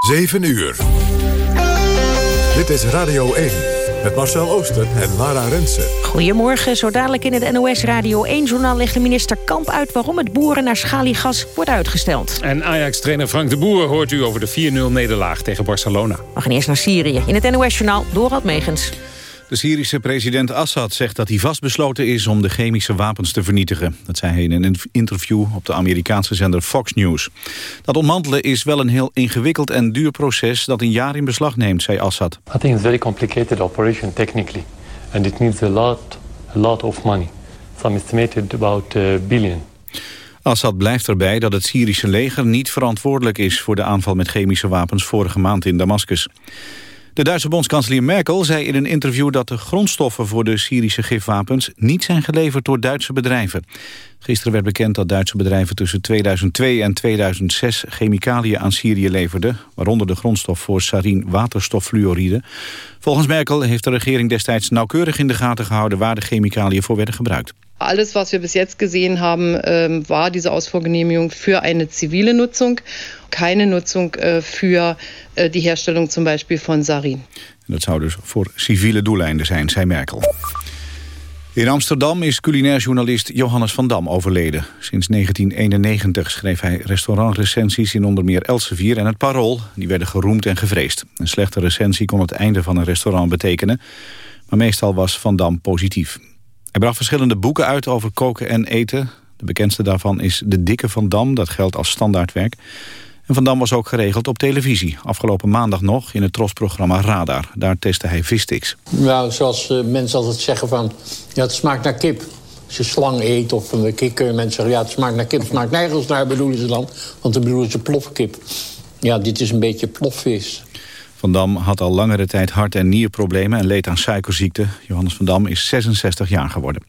7 uur. Dit is Radio 1 met Marcel Ooster en Lara Rensen. Goedemorgen, zo dadelijk in het NOS Radio 1-journaal... legt de minister Kamp uit waarom het boeren naar schaliegas wordt uitgesteld. En Ajax-trainer Frank de Boer hoort u over de 4-0-nederlaag tegen Barcelona. We gaan eerst naar Syrië. In het NOS-journaal Dorald Megens. De Syrische president Assad zegt dat hij vastbesloten is om de chemische wapens te vernietigen. Dat zei hij in een interview op de Amerikaanse zender Fox News. Dat ontmantelen is wel een heel ingewikkeld en duur proces dat een jaar in beslag neemt, zei Assad. I think it's a very complicated operation technically. And it needs a lot, a lot of money. Some estimated about a billion. Assad blijft erbij dat het Syrische leger niet verantwoordelijk is voor de aanval met chemische wapens vorige maand in Damascus. De Duitse bondskanselier Merkel zei in een interview dat de grondstoffen voor de Syrische gifwapens niet zijn geleverd door Duitse bedrijven. Gisteren werd bekend dat Duitse bedrijven tussen 2002 en 2006 chemicaliën aan Syrië leverden, waaronder de grondstof voor sarin waterstoffluoride. Volgens Merkel heeft de regering destijds nauwkeurig in de gaten gehouden waar de chemicaliën voor werden gebruikt. Alles, was wir bis jetzt gesehen haben, ähm, war diese Ausfuhrgenehmigung für eine zivile Nutzung, keine Nutzung äh, für äh, die Herstellung zum Beispiel von Sarin. Dat zou dus voor civiele doeleinden zijn, zei Merkel. In Amsterdam is culinair journalist Johannes van Dam overleden. Sinds 1991 schreef hij restaurantrecensies in onder meer Elsevier en het Parool. Die werden geroemd en gevreesd. Een slechte recensie kon het einde van een restaurant betekenen. Maar meestal was Van Dam positief. Hij bracht verschillende boeken uit over koken en eten. De bekendste daarvan is De Dikke Van Dam, dat geldt als standaardwerk. En Van Dam was ook geregeld op televisie. Afgelopen maandag nog in het trosprogramma Radar. Daar testte hij vissticks. Nou, zoals uh, mensen altijd zeggen van... Ja, het smaakt naar kip. Als je slang eet of een kik, kunnen mensen zeggen... ja, het smaakt naar kip, het smaakt nergens naar, bedoelen ze dan. Want dan bedoelen ze plofkip. Ja, dit is een beetje plofvis. Van Dam had al langere tijd hart- en nierproblemen en leed aan suikerziekte. Johannes van Dam is 66 jaar geworden.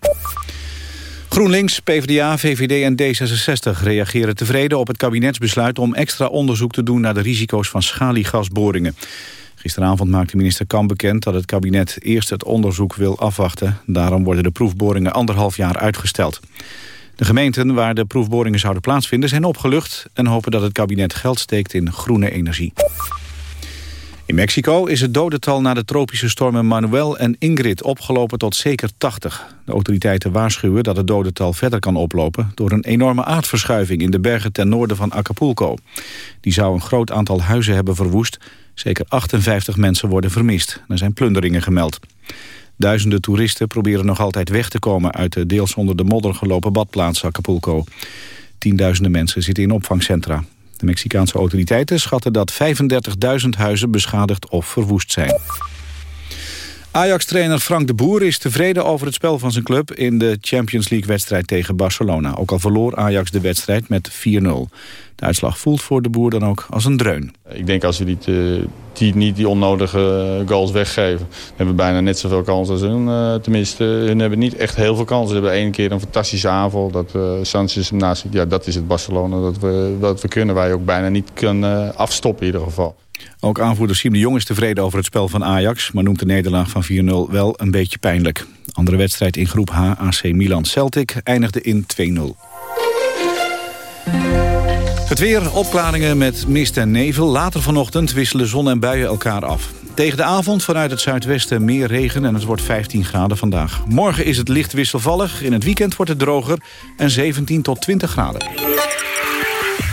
GroenLinks, PvdA, VVD en D66 reageren tevreden op het kabinetsbesluit... om extra onderzoek te doen naar de risico's van schaliegasboringen. Gisteravond maakte minister Kamp bekend dat het kabinet eerst het onderzoek wil afwachten. Daarom worden de proefboringen anderhalf jaar uitgesteld. De gemeenten waar de proefboringen zouden plaatsvinden zijn opgelucht... en hopen dat het kabinet geld steekt in groene energie. In Mexico is het dodental na de tropische stormen Manuel en Ingrid opgelopen tot zeker 80. De autoriteiten waarschuwen dat het dodental verder kan oplopen... door een enorme aardverschuiving in de bergen ten noorden van Acapulco. Die zou een groot aantal huizen hebben verwoest. Zeker 58 mensen worden vermist. Er zijn plunderingen gemeld. Duizenden toeristen proberen nog altijd weg te komen... uit de deels onder de modder gelopen badplaats Acapulco. Tienduizenden mensen zitten in opvangcentra. De Mexicaanse autoriteiten schatten dat 35.000 huizen beschadigd of verwoest zijn. Ajax-trainer Frank de Boer is tevreden over het spel van zijn club... in de Champions League-wedstrijd tegen Barcelona. Ook al verloor Ajax de wedstrijd met 4-0. De uitslag voelt voor de Boer dan ook als een dreun. Ik denk als uh, die, niet die onnodige goals weggeven... hebben we bijna net zoveel kansen als hun. Uh, tenminste, hun hebben niet echt heel veel kansen. Ze hebben één keer een fantastische aanval. Dat uh, Sanchez naast ja, dat is het Barcelona dat we, dat we kunnen. Wij ook bijna niet kunnen afstoppen in ieder geval. Ook aanvoerder Siem de Jong is tevreden over het spel van Ajax... maar noemt de nederlaag van 4-0 wel een beetje pijnlijk. andere wedstrijd in groep H, AC Milan-Celtic, eindigde in 2-0. Het weer, opklaringen met mist en nevel. Later vanochtend wisselen zon en buien elkaar af. Tegen de avond vanuit het zuidwesten meer regen en het wordt 15 graden vandaag. Morgen is het licht wisselvallig, in het weekend wordt het droger en 17 tot 20 graden.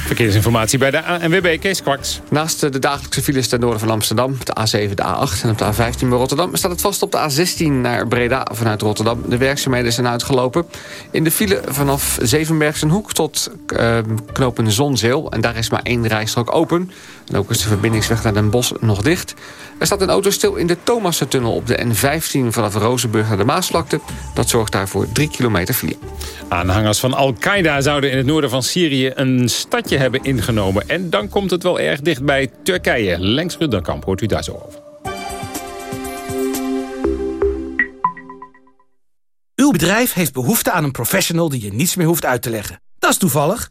Verkeersinformatie bij de ANWB, Kees Kwaks. Naast de dagelijkse files ten noorden van Amsterdam, de A7, de A8 en op de A15 bij Rotterdam... staat het vast op de A16 naar Breda vanuit Rotterdam. De werkzaamheden zijn uitgelopen. In de file vanaf Zevenbergsenhoek tot uh, knopen Zonzeel. En daar is maar één rijstrook open. En ook is de verbindingsweg naar Den Bosch nog dicht. Er staat een auto stil in de Thomassentunnel op de N15 vanaf Rozenburg naar de Maasvlakte. Dat zorgt daarvoor 3 kilometer file. Aanhangers van Al-Qaeda zouden in het noorden van Syrië een stadje hebben ingenomen. En dan komt het wel erg dicht bij Turkije. Lenks Rudderkamp hoort u daar zo over. Uw bedrijf heeft behoefte aan een professional die je niets meer hoeft uit te leggen. Dat is toevallig.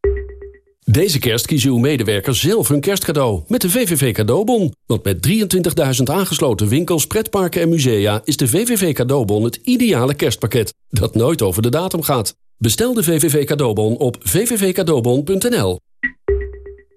Deze kerst kiezen uw medewerkers zelf hun kerstcadeau met de VVV Cadeaubon. Want met 23.000 aangesloten winkels, pretparken en musea... is de VVV Cadeaubon het ideale kerstpakket dat nooit over de datum gaat. Bestel de VVV Cadeaubon op vvvcadeaubon.nl.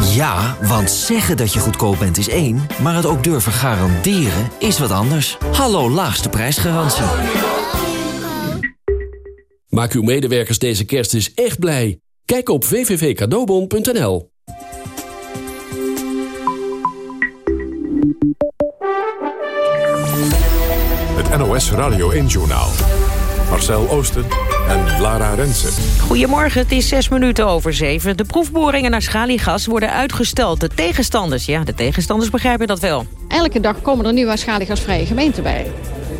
Ja, want zeggen dat je goedkoop bent is één, maar het ook durven garanderen is wat anders. Hallo laagste prijsgarantie. Maak uw medewerkers deze kerst eens echt blij. Kijk op vvvcadeaubon.nl Het NOS Radio 1-journaal. Marcel Oosten en Lara Rensen. Goedemorgen, het is zes minuten over zeven. De proefboringen naar schaliegas worden uitgesteld. De tegenstanders, ja, de tegenstanders begrijpen dat wel. Elke dag komen er nieuwe schaliegasvrije gemeenten bij.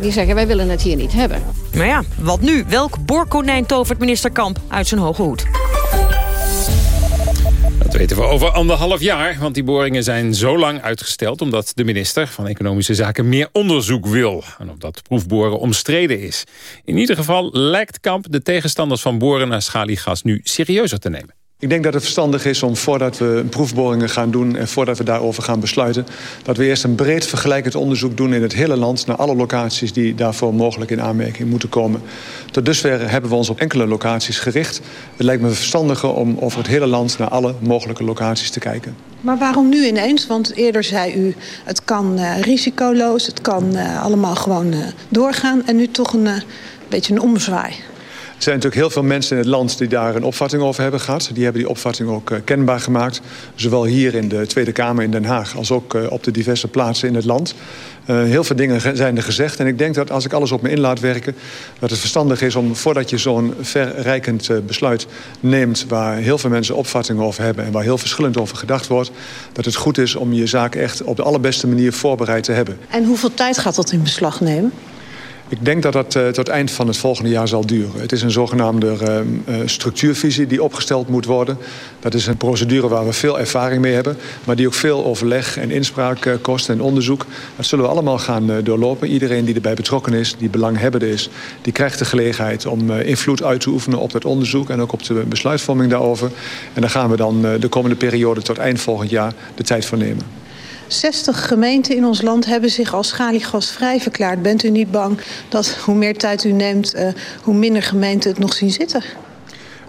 Die zeggen, wij willen het hier niet hebben. Maar ja, wat nu? Welk boorkonijn tovert minister Kamp uit zijn hoge hoed? Dat weten we over anderhalf jaar, want die boringen zijn zo lang uitgesteld... omdat de minister van Economische Zaken meer onderzoek wil. En omdat proefboren omstreden is. In ieder geval lijkt Kamp de tegenstanders van boren naar schaliegas nu serieuzer te nemen. Ik denk dat het verstandig is om voordat we proefboringen gaan doen... en voordat we daarover gaan besluiten... dat we eerst een breed vergelijkend onderzoek doen in het hele land... naar alle locaties die daarvoor mogelijk in aanmerking moeten komen. Tot dusver hebben we ons op enkele locaties gericht. Het lijkt me verstandiger om over het hele land... naar alle mogelijke locaties te kijken. Maar waarom nu ineens? Want eerder zei u, het kan uh, risicoloos, het kan uh, allemaal gewoon uh, doorgaan... en nu toch een beetje een omzwaai. Er zijn natuurlijk heel veel mensen in het land die daar een opvatting over hebben gehad. Die hebben die opvatting ook uh, kenbaar gemaakt. Zowel hier in de Tweede Kamer in Den Haag als ook uh, op de diverse plaatsen in het land. Uh, heel veel dingen zijn er gezegd. En ik denk dat als ik alles op me in laat werken... dat het verstandig is om voordat je zo'n verrijkend besluit neemt... waar heel veel mensen opvattingen over hebben... en waar heel verschillend over gedacht wordt... dat het goed is om je zaak echt op de allerbeste manier voorbereid te hebben. En hoeveel tijd gaat dat in beslag nemen? Ik denk dat dat uh, tot eind van het volgende jaar zal duren. Het is een zogenaamde uh, uh, structuurvisie die opgesteld moet worden. Dat is een procedure waar we veel ervaring mee hebben... maar die ook veel overleg en inspraak kost en onderzoek. Dat zullen we allemaal gaan doorlopen. Iedereen die erbij betrokken is, die belanghebbende is... die krijgt de gelegenheid om invloed uit te oefenen op dat onderzoek... en ook op de besluitvorming daarover. En daar gaan we dan de komende periode tot eind volgend jaar de tijd voor nemen. 60 gemeenten in ons land hebben zich als schaliegasvrij verklaard. Bent u niet bang dat hoe meer tijd u neemt... Uh, hoe minder gemeenten het nog zien zitten?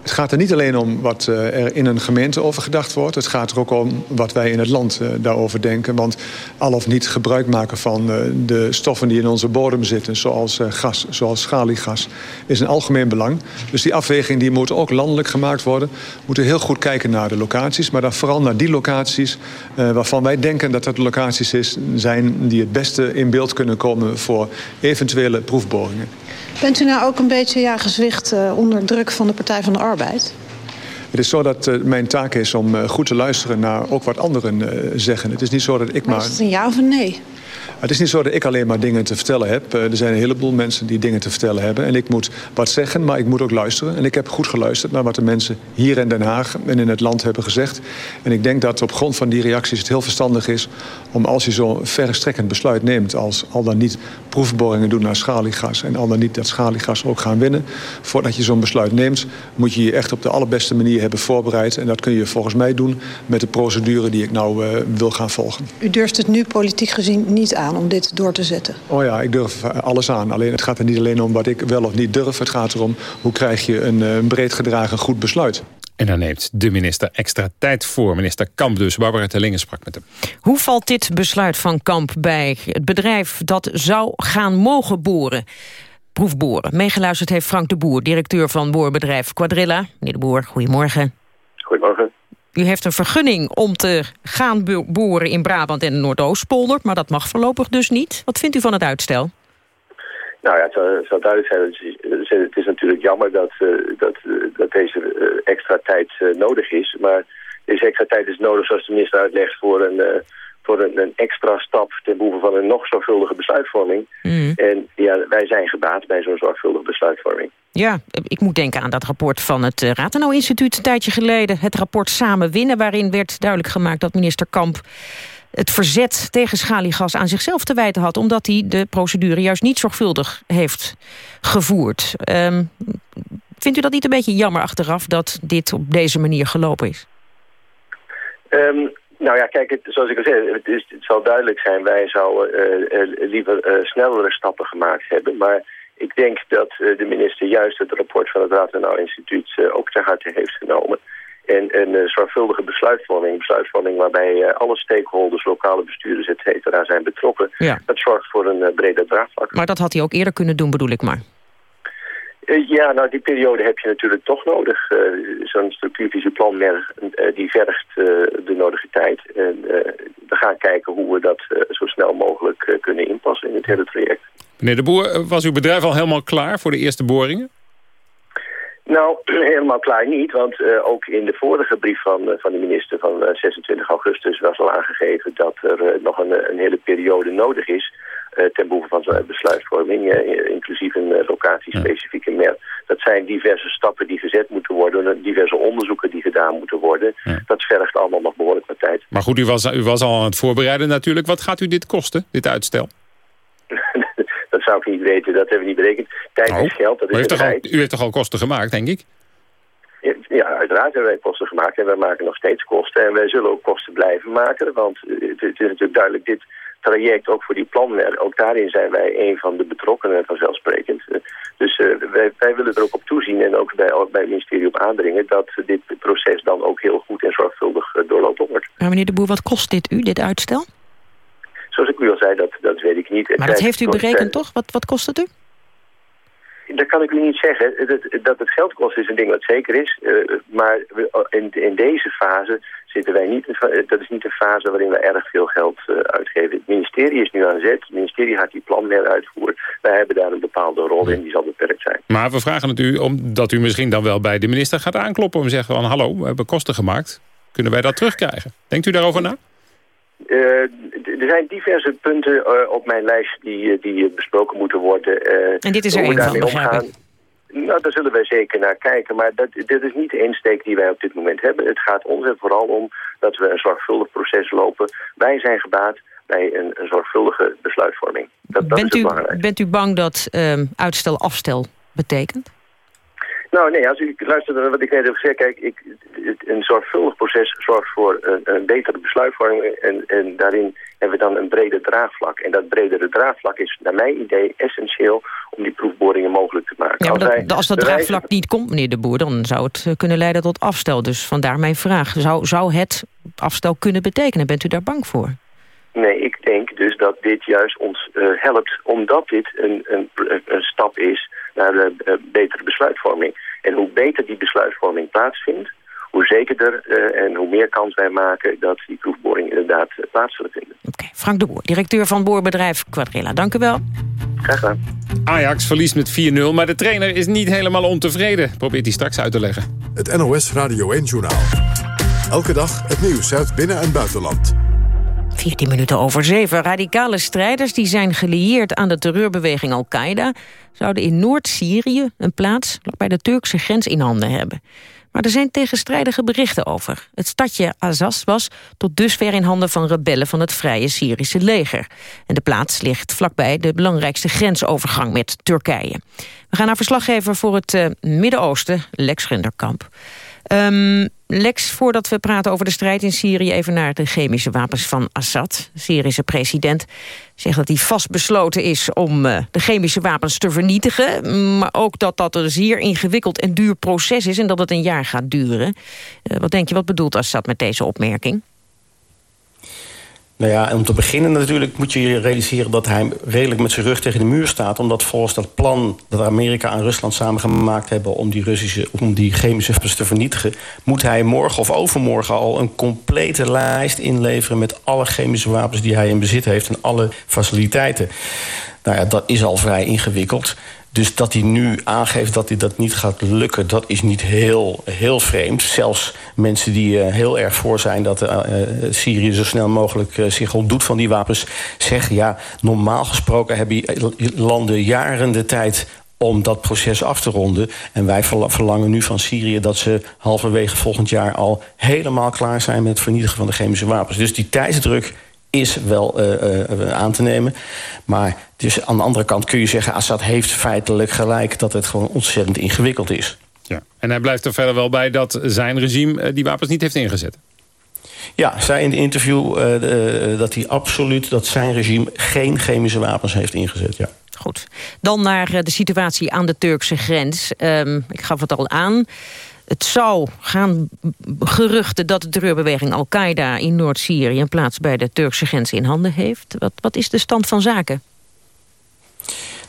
Het gaat er niet alleen om wat er in een gemeente over gedacht wordt. Het gaat er ook om wat wij in het land daarover denken. Want al of niet gebruik maken van de stoffen die in onze bodem zitten... zoals gas, zoals schaliegas, is een algemeen belang. Dus die afweging die moet ook landelijk gemaakt worden. We moeten heel goed kijken naar de locaties. Maar dan vooral naar die locaties waarvan wij denken dat dat locaties zijn... die het beste in beeld kunnen komen voor eventuele proefboringen. Bent u nou ook een beetje ja, gezwicht uh, onder druk van de Partij van de Arbeid? Het is zo dat uh, mijn taak is om uh, goed te luisteren naar ook wat anderen zeggen. Het is niet zo dat ik maar... maar... Is het een ja of een nee? Het is niet zo dat ik alleen maar dingen te vertellen heb. Er zijn een heleboel mensen die dingen te vertellen hebben. En ik moet wat zeggen, maar ik moet ook luisteren. En ik heb goed geluisterd naar wat de mensen hier in Den Haag en in het land hebben gezegd. En ik denk dat op grond van die reacties het heel verstandig is... om als je zo'n verstrekkend besluit neemt... als al dan niet proefboringen doen naar schaliegas... en al dan niet dat schaliegas ook gaan winnen... voordat je zo'n besluit neemt... moet je je echt op de allerbeste manier hebben voorbereid. En dat kun je volgens mij doen met de procedure die ik nou uh, wil gaan volgen. U durft het nu politiek gezien niet aan om dit door te zetten? Oh ja, ik durf alles aan. Alleen het gaat er niet alleen om wat ik wel of niet durf. Het gaat erom hoe krijg je een, een breed gedragen goed besluit. En daar neemt de minister extra tijd voor. Minister Kamp dus. Barbara Tellingen sprak met hem. Hoe valt dit besluit van Kamp bij het bedrijf dat zou gaan mogen boren? Proefboren. Meegeluisterd heeft Frank de Boer, directeur van boorbedrijf Quadrilla. Meneer de Boer, goedemorgen. Goedemorgen. U heeft een vergunning om te gaan boren in Brabant en de Noordoostpolder... maar dat mag voorlopig dus niet. Wat vindt u van het uitstel? Nou ja, het zal, duidelijk zijn. Het is, natuurlijk jammer dat, uh, dat, uh, dat deze uh, extra tijd nodig is. Maar deze extra tijd is nodig, zoals de minister uitlegt, voor een, voor een, een, extra stap ten behoeve van een nog zorgvuldige besluitvorming. Mm. En ja, wij zijn gebaat bij zo'n zorgvuldige besluitvorming. Ja, ik moet denken aan dat rapport van het Ratenau-instituut een tijdje geleden. Het rapport Samen Winnen, waarin werd duidelijk gemaakt dat minister Kamp het verzet tegen schaliegas aan zichzelf te wijten had... omdat hij de procedure juist niet zorgvuldig heeft gevoerd. Um, vindt u dat niet een beetje jammer achteraf dat dit op deze manier gelopen is? Um, nou ja, kijk, het, zoals ik al zei, het, is, het zal duidelijk zijn... wij zouden uh, uh, liever uh, snellere stappen gemaakt hebben... maar ik denk dat de minister juist het rapport van het Raad en Instituut ook ter harte heeft genomen... En een zorgvuldige besluitvorming, besluitvorming waarbij alle stakeholders, lokale bestuurders, et cetera, zijn betrokken. Ja. Dat zorgt voor een breder draagvlak. Maar dat had hij ook eerder kunnen doen, bedoel ik maar. Ja, nou die periode heb je natuurlijk toch nodig. Zo'n structuurvisieplan die vergt de nodige tijd. En we gaan kijken hoe we dat zo snel mogelijk kunnen inpassen in het hele traject. Meneer De Boer, was uw bedrijf al helemaal klaar voor de eerste boringen? Nou, helemaal klaar niet, want uh, ook in de vorige brief van, uh, van de minister van uh, 26 augustus was al aangegeven dat er nog een, een, hele periode nodig is ten behoeve van zo'n besluitvorming, inclusief een locatiespecifieke mer. Dat zijn diverse stappen die gezet moeten worden, diverse onderzoeken die gedaan moeten worden. Dat vergt allemaal nog behoorlijk wat tijd. Maar goed, u was, u was al aan het voorbereiden natuurlijk. Wat gaat u dit kosten, dit uitstel? Dat zou ik niet weten, dat hebben we niet berekend. Tijd is oh. geld, dat is u heeft, al, u heeft toch al kosten gemaakt, denk ik? Ja, uiteraard hebben wij kosten gemaakt en wij maken nog steeds kosten. En wij zullen ook kosten blijven maken, want het, is natuurlijk duidelijk dit traject ook voor die plannen. Ook daarin zijn wij een van de betrokkenen vanzelfsprekend. Dus uh, wij, wij, willen er ook op toezien en ook bij, bij het ministerie op aandringen... dat dit proces dan ook heel goed en zorgvuldig uh, doorlopen wordt. Maar meneer De Boer, wat kost dit u, dit uitstel? Zoals ik u al zei, dat, dat weet ik niet. Maar dat heeft u berekend toch? Wat, wat kost het u? Dat kan ik u niet zeggen. Dat, het geld kost is een ding wat zeker is. Uh, maar in, in deze fase zitten wij niet... Dat is niet een fase waarin we erg veel geld uh, uitgeven. Het ministerie is nu aan zet. Het ministerie gaat die plan meer uitvoeren. Wij hebben daar een bepaalde rol in. Die zal beperkt zijn. Maar we vragen het u omdat u misschien dan wel bij de minister gaat aankloppen... om te zeggen van hallo, we hebben kosten gemaakt. Kunnen wij dat terugkrijgen? Denkt u daarover na? Uh, er zijn diverse punten uh, op mijn lijst die, eh, die besproken moeten worden. en dit is er een van, omgaan. Nou, daar zullen wij zeker naar kijken. Maar dat, dit is niet de insteek die wij op dit moment hebben. Het gaat ons er vooral om dat we een zorgvuldig proces lopen. Wij zijn gebaat bij een, een zorgvuldige besluitvorming. Dat, dat bent, is u, bent u bang dat um, uitstel afstel betekent? Nou nee, als u luistert naar wat ik net heb gezegd, kijk, ik, een zorgvuldig proces zorgt voor een, een betere besluitvorming en, en daarin hebben we dan een breder draagvlak. En dat bredere draagvlak is naar mijn idee essentieel om die proefboringen mogelijk te maken. Ja, als, dat, als dat draagvlak niet komt, meneer De Boer, dan zou het eh, kunnen leiden tot afstel. Dus vandaar mijn vraag. Zou, zou het afstel kunnen betekenen? Bent u daar bang voor? Nee, ik denk dus dat dit juist ons uh, helpt, omdat dit een, een, een stap is naar de uh, betere besluitvorming. En hoe beter die besluitvorming plaatsvindt, hoe zekerder uh, en hoe meer kans wij maken dat die proefboring inderdaad uh, plaats zullen vinden. Oké, Frank de Boer, directeur van boorbedrijf Quadrilla. Dank u wel. Graag gedaan. Ajax verliest met 4-0, maar de trainer is niet helemaal ontevreden. Probeert hij straks uit te leggen. Het NOS Radio 1-journaal. Elke dag het nieuws uit binnen- en buitenland. 14 minuten over 7. Radicale strijders die zijn gelieerd aan de terreurbeweging Al-Qaeda... zouden in Noord-Syrië een plaats bij de Turkse grens in handen hebben. Maar er zijn tegenstrijdige berichten over. Het stadje Azaz was tot dusver in handen van rebellen van het Vrije Syrische leger. En de plaats ligt vlakbij de belangrijkste grensovergang met Turkije. We gaan naar verslaggever voor het uh, Midden-Oosten, Lex Gunderkamp. Ehm, Lex, voordat we praten over de strijd in Syrië... even naar de chemische wapens van Assad. De Syrische president zegt dat hij vastbesloten is... om uh, de chemische wapens te vernietigen. Maar ook dat dat een zeer ingewikkeld en duur proces is... en dat het een jaar gaat duren. Uh, wat denk je, wat bedoelt Assad met deze opmerking? Nou ja, om te beginnen natuurlijk moet je je realiseren... dat hij redelijk met zijn rug tegen de muur staat. Omdat volgens dat plan dat Amerika en Rusland samen gemaakt hebben... om die, Russische, om die chemische wapens te vernietigen... moet hij morgen of overmorgen al een complete lijst inleveren... met alle chemische wapens die hij in bezit heeft en alle faciliteiten. Nou ja, dat is al vrij ingewikkeld. Dus dat hij nu aangeeft dat hij dat niet gaat lukken... dat is niet heel, heel vreemd. Zelfs mensen die uh, heel erg voor zijn... dat uh, Syrië zo snel mogelijk zich ontdoet van die wapens... zeggen, ja, normaal gesproken hebben landen jaren de tijd om dat proces af te ronden. En wij verlangen nu van Syrië dat ze halverwege volgend jaar... al helemaal klaar zijn met het vernietigen van de chemische wapens. Dus die tijdsdruk is wel uh, uh, aan te nemen. Maar dus aan de andere kant kun je zeggen... Assad heeft feitelijk gelijk dat het gewoon ontzettend ingewikkeld is. Ja. En hij blijft er verder wel bij dat zijn regime die wapens niet heeft ingezet. Ja, zei in het interview uh, dat hij absoluut... dat zijn regime geen chemische wapens heeft ingezet, ja. Goed. Dan naar de situatie aan de Turkse grens. Um, ik gaf het al aan. Het zou gaan geruchten dat de terreurbeweging Al-Qaeda in Noord-Syrië... een plaats bij de Turkse grens in handen heeft. Wat, wat is de stand van zaken?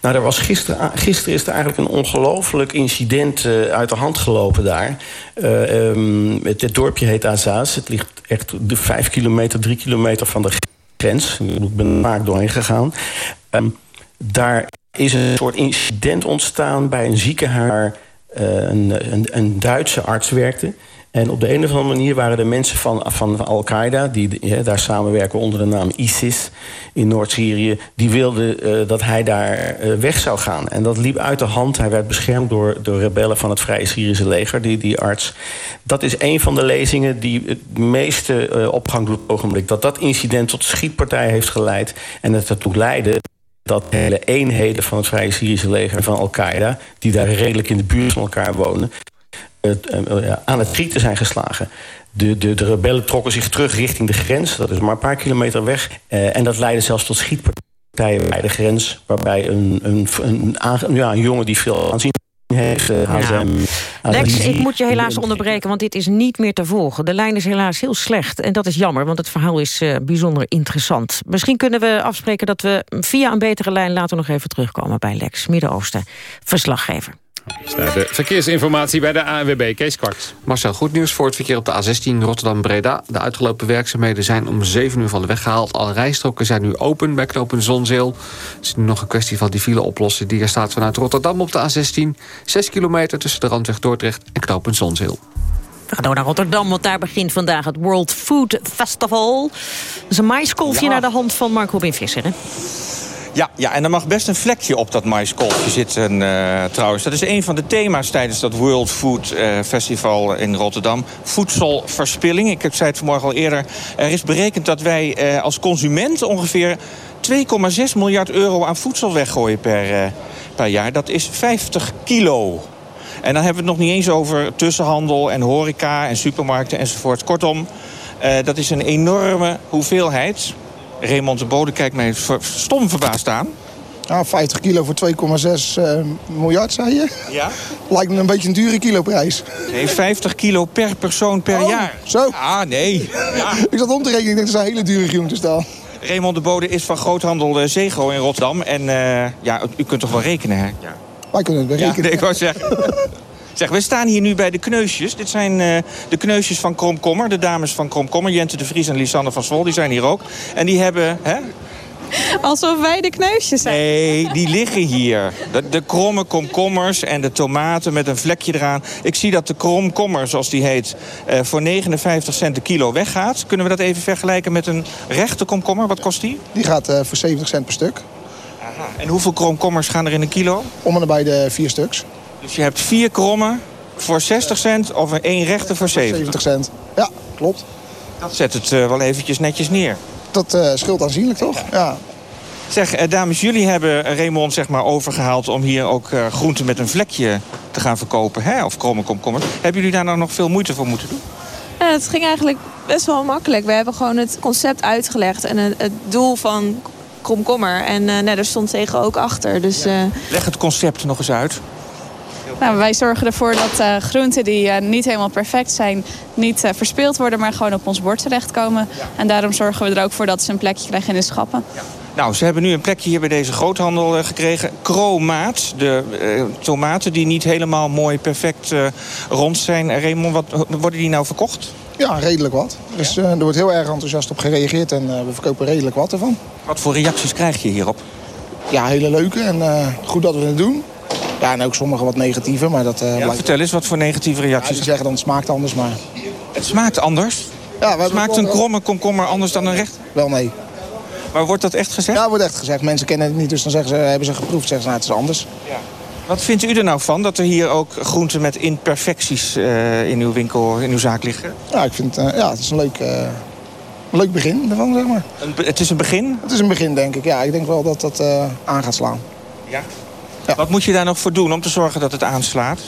Nou, er was gisteren, gisteren is er eigenlijk een ongelooflijk incident uh, uit de hand gelopen daar. Uh, um, het, dorpje heet Azaz. Het ligt echt de vijf kilometer, drie kilometer van de grens. Ik ben vaak doorheen gegaan. Um, daar is een soort incident ontstaan bij een ziekenhuis een, een, een, Duitse arts werkte. En op de een of andere manier waren er mensen van, van Al-Qaeda... die daar samenwerken onder de naam ISIS in Noord-Syrië... die wilden uh, dat hij daar uh, weg zou gaan. En dat liep uit de hand. Hij werd beschermd door, door rebellen van het Vrije Syrische leger, die, die arts. Dat is een van de lezingen die het meeste opgang doet op het ogenblik. Dat dat incident tot schietpartij heeft geleid... en het ertoe leidde dat hele eenheden van het Vrije Syrische leger van Al-Qaeda... die daar redelijk in de buurt van elkaar wonen... aan het schieten zijn geslagen. De, de, de, rebellen trokken zich terug richting de grens. Dat is maar een paar kilometer weg. Uh, en dat leidde zelfs tot schietpartijen bij de grens... waarbij een, een, een, een, ja, een jongen die veel aanzien heeft. Ja. Lex, ik moet je helaas onderbreken, want dit is niet meer te volgen. De lijn is helaas heel slecht en dat is jammer, want het verhaal is uh, bijzonder interessant. Misschien kunnen we afspreken dat we via een betere lijn later nog even terugkomen bij Lex, Midden-Oosten, verslaggever. De verkeersinformatie bij de ANWB, Kees Kwaks. Marcel, goed nieuws voor het verkeer op de A16 Rotterdam-Breda. De uitgelopen werkzaamheden zijn om 7 uur van de weg gehaald. Alle rijstroken zijn nu open bij knopen Zonzeel. Het is nu nog een kwestie van die file oplossen... die er staat vanuit Rotterdam op de A16. 6 kilometer tussen de randweg Dordrecht en knopen Zonzeel. We gaan door naar Rotterdam, want daar begint vandaag het World Food Festival. Dat is een maiskolfje ja. naar de hand van Mark Robin Visser, hè? Ja, ja, en er mag best een vlekje op dat maiskolfje zitten uh, trouwens. Dat is een van de thema's tijdens dat World Food uh, Festival in Rotterdam. Voedselverspilling. Ik zei het vanmorgen al eerder. Er is berekend dat wij uh, als consument ongeveer 2,6 miljard euro aan voedsel weggooien per, per jaar. Dat is 50 kilo. En dan hebben we het nog niet eens over tussenhandel en horeca en supermarkten enzovoort. Kortom, dat is een enorme hoeveelheid. Raymond de Bode kijkt mij stom verbaasd aan. Ja, 50 kilo voor 2,6 uh, miljard, zei je? Ja. Lijkt me een beetje een dure kiloprijs. Nee, 50 kilo per persoon per oh, jaar. Zo? Ah, nee. Ja. ik zat om te rekenen, ik denk dat zijn hele dure groenten staan. Raymond de Bode is van groothandel uh, Zegro in Rotterdam. En uh, ja, u kunt toch wel rekenen, hè? Ja. Wij kunnen het berekenen. Ja, nee, ik wou zeggen. Zeg, we staan hier nu bij de kneusjes. Dit zijn uh, de kneusjes van Kromkommer, de dames van Kromkommer. Jente de Vries en Lisanne van Zwol, die zijn hier ook. En die hebben... Hè? Alsof wij de kneusjes zijn. Nee, die liggen hier. De, de kromme komkommers en de tomaten met een vlekje eraan. Ik zie dat de kromkommer, zoals die heet, uh, voor 59 cent de kilo weggaat. Kunnen we dat even vergelijken met een rechte komkommer? Wat kost die? Die gaat uh, voor 70 cent per stuk. Aha. En hoeveel kromkommers gaan er in een kilo? Om en nabij de vier stuks. Dus je hebt vier krommen voor 60 cent of één rechte voor 70? 70 cent, ja, klopt. Dat zet het uh, wel eventjes netjes neer. Dat uh, scheelt aanzienlijk, toch? Ja. Zeg, eh, dames, jullie hebben Raymond zeg maar, overgehaald... om hier ook eh, groenten met een vlekje te gaan verkopen. Hè? Of kromme komkommers. Hebben jullie daar nou nog veel moeite voor moeten doen? Ja, het ging eigenlijk best wel makkelijk. We hebben gewoon het concept uitgelegd en het, het doel van Kromkommer. En uh, nee, daar stond tegen ook achter. Dus, uh... Leg het concept nog eens uit. Nou, wij zorgen ervoor dat uh, groenten die niet helemaal perfect zijn... niet verspeeld worden, maar gewoon op ons bord terechtkomen. Ja. En daarom zorgen we er ook voor dat ze een plekje krijgen in de schappen. Ja. Nou, ze hebben nu een plekje hier bij deze groothandel gekregen. Kromaat, de tomaten die niet helemaal mooi perfect rond zijn. Raymond, wat, worden die nou verkocht? Ja, redelijk wat. Dus uh, er wordt heel erg enthousiast op gereageerd en uh, we verkopen redelijk wat ervan. Wat voor reacties krijg je hierop? Ja, hele leuke en uh, goed dat we het doen. Ja, en ook sommige wat negatieve, maar dat... ja, blijkt... Vertel eens, wat voor negatieve reacties? Ja, die zeggen dan het smaakt anders, maar... Het smaakt anders? Ja, we smaakt een kromme komkommer anders dan een recht? Wel, nee. Maar wordt dat echt gezegd? Ja, wordt echt gezegd. Mensen kennen het niet, dus dan zeggen ze, hebben ze geproefd. Zeggen ze, nou, het is anders. Ja. Wat vindt u er nou van dat er hier ook groenten met imperfecties uh, in uw winkel, in uw zaak liggen? Ja, ik vind uh, ja, het is een leuk, uh, leuk begin ervan, zeg maar. Een, het is een begin? Het is een begin, denk ik. Ja, ik denk wel dat dat aan gaat slaan. Ja? Ja? Wat moet je daar nog voor doen om te zorgen dat het aanslaat?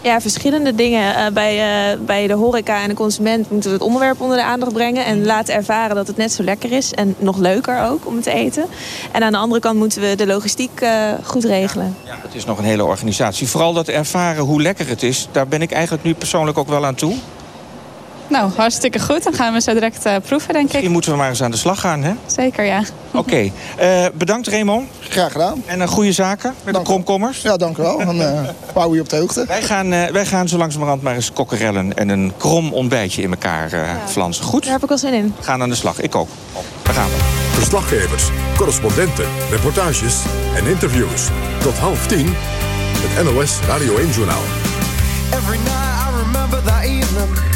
Ja, verschillende dingen. Uh, bij, uh, bij de horeca en de consument moeten we het onderwerp onder de aandacht brengen... en laten ervaren dat het net zo lekker is en nog leuker ook om het te eten. En aan de andere kant moeten we de logistiek uh, goed regelen. Ja, ja, het is nog een hele organisatie. Vooral dat ervaren hoe lekker het is, daar ben ik eigenlijk nu persoonlijk ook wel aan toe. Nou, hartstikke goed. Dan gaan we zo direct uh, proeven, denk Misschien ik. moeten we maar eens aan de slag gaan, hè? Zeker, ja. Oké. Okay. Uh, bedankt, Raymond. Graag gedaan. En uh, goede zaken met dank de kromkommers. Ja, dank u wel. Dan houden we je op de hoogte. Wij gaan, wij gaan zo langzamerhand maar eens kokkerellen... en een krom ontbijtje in elkaar ja. flansen. Goed? Daar heb ik wel zin in. We gaan aan de slag. Ik ook. Daar gaan we. Verslaggevers, correspondenten, reportages en interviews. Tot half tien. Het NOS Radio 1-journaal. Every night I remember that evening...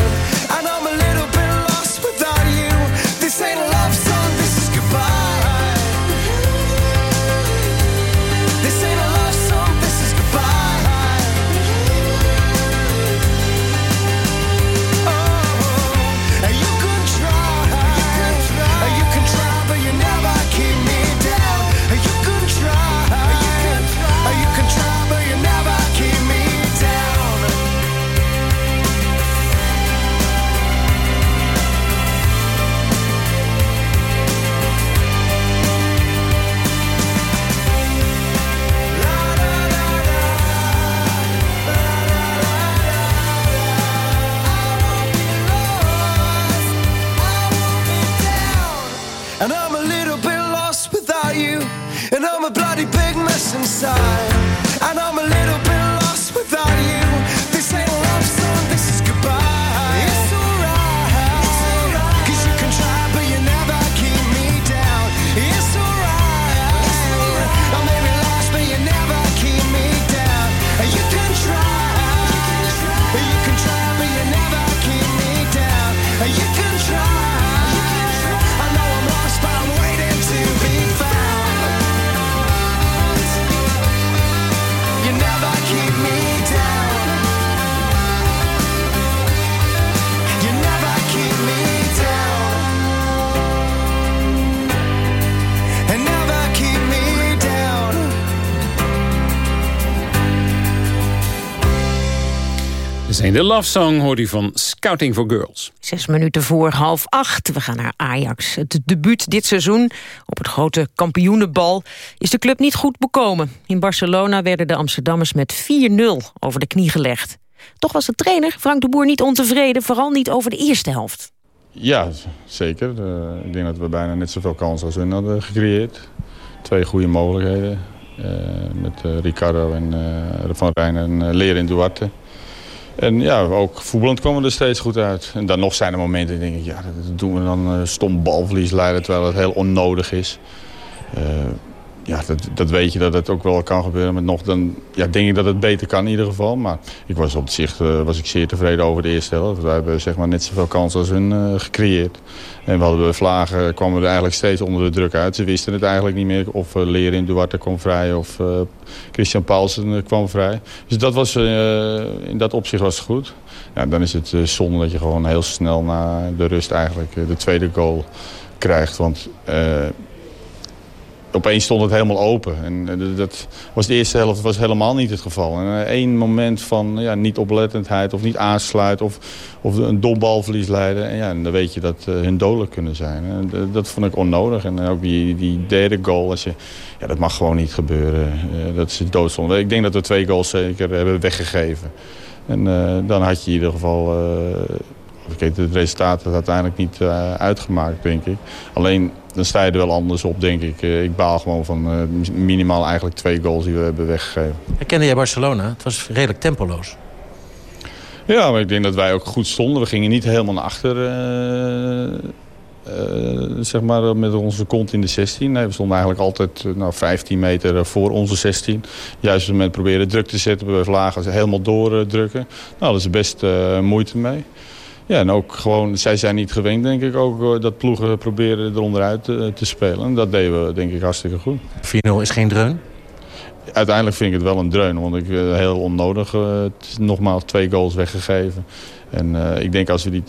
Inside. Zijn de love song, hoort u van Scouting for Girls. Zes minuten voor half acht. We gaan naar Ajax. Het debuut dit seizoen op het grote kampioenenbal is de club niet goed bekomen. In Barcelona werden de Amsterdammers met 4-0 over de knie gelegd. Toch was de trainer Frank de Boer niet ontevreden, vooral niet over de eerste helft. Ja, zeker. Uh, ik denk dat we bijna net zoveel kansen als hun hadden gecreëerd. Twee goede mogelijkheden. Uh, met uh, Ricardo en Van Rijn en Leer in Duarte. En ja, ook voetballend komen we er steeds goed uit. En dan nog zijn er momenten, denk ik, ja, dat doen we dan stom balverlies leiden... terwijl het heel onnodig is ja, dat, dat weet je dat het ook wel kan gebeuren. Maar nog dan ja, denk ik dat het beter kan in ieder geval. Maar ik was op zich uh, was ik zeer tevreden over de eerste helft. We hebben zeg maar, net zoveel kansen als hun uh, gecreëerd. En we hadden Vlagen kwamen er eigenlijk steeds onder de druk uit. Ze wisten het eigenlijk niet meer. Of uh, Lerin Duarte kwam vrij of Christian Paulsen kwam vrij. Dus dat was, in dat opzicht was het goed. Ja, dan is het zonde dat je gewoon heel snel na de rust eigenlijk de tweede goal krijgt. Want opeens stond het helemaal open. En eh, dat was de eerste helft was helemaal niet het geval. En uh, één moment van ja, niet oplettendheid of niet aansluiten of, of een dom balverlies leiden. En, ja, en dan weet je dat uh, hun dodelijk kunnen zijn. Dat vond ik onnodig. En ook die, die derde goal, als je, ja, dat mag gewoon niet gebeuren. dat is doodzonde. Ik denk dat we twee goals zeker hebben weggegeven. En dan had je in ieder geval... het resultaat had uiteindelijk niet uitgemaakt, denk ik. Alleen dan sta je er wel anders op, denk ik. Eh, ik baal gewoon van uh, minimaal eigenlijk twee goals die we hebben weggegeven. Herkende jij Barcelona? Het was redelijk tempoloos. Ja, maar ik denk dat wij ook goed stonden. We gingen niet helemaal naar achter, uh, zeg maar, met onze kont in de 16. Nee, we stonden eigenlijk altijd nou, 15 meter voor onze 16. Juist op het moment proberen druk te zetten. We vlagen helemaal doordrukken. Nou, dat is best moeite mee. Ja, en ook gewoon, zij zijn niet gewend denk ik ook eh, dat ploegen proberen eronderuit te, eh, te spelen. En dat deden we denk ik hartstikke goed. 4-0 is geen dreun? Uiteindelijk vind ik het wel een dreun, want ik uh, heel onnodig. Uh, nogmaals twee goals weggegeven. En uh, ik denk als we die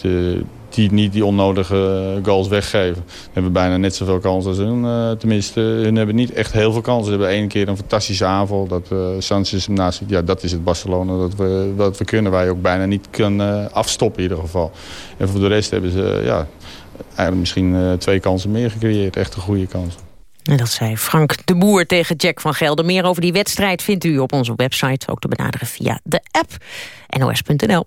die niet die onnodige goals weggeven. We hebben bijna net zoveel kansen als hun. Uh, tenminste, hun hebben niet echt heel veel kansen. Ze hebben één keer een fantastische aanval. Dat uh, Sanchez hem naast Ja, dat is het Barcelona dat we, dat we kunnen. Wij ook bijna niet kunnen eh, afstoppen in ieder geval. En voor de rest hebben ze ja, eigenlijk misschien twee kansen meer gecreëerd. Echt een goede kans. Dat zei Frank de Boer tegen Jack van Gelder. Meer over die wedstrijd vindt u op onze website. Ook te benaderen via de app nos.nl.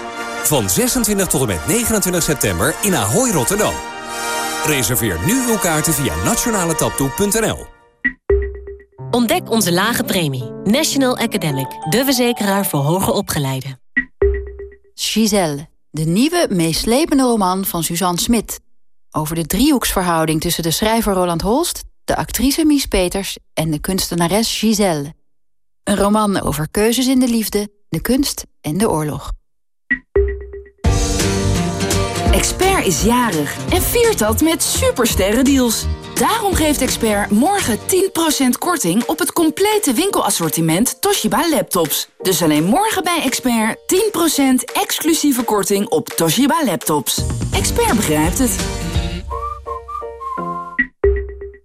Van 26 tot en met 29 september in Ahoy Rotterdam. Reserveer nu uw kaarten via nationaletaptoe.nl. Ontdek onze lage premie. National Academic, de verzekeraar voor hoger opgeleiden. Giselle, de nieuwe, meeslepende roman van Suzanne Smit. Over de driehoeksverhouding tussen de schrijver Roland Holst... de actrice Mies Peters en de kunstenares Giselle. Een roman over keuzes in de liefde, de kunst en de oorlog. Expert is jarig en viert dat met supersterren deals. Daarom geeft Expert morgen 10% korting op het complete winkelassortiment Toshiba laptops. Dus alleen morgen bij Expert 10% exclusieve korting op Toshiba laptops. Expert begrijpt het.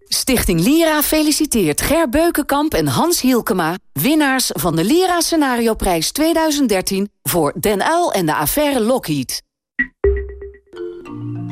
Stichting Lira feliciteert Ger Beukenkamp en Hans Hielkema... winnaars van de Lira Scenario Prijs 2013 voor Den Uil en de affaire Lockheed.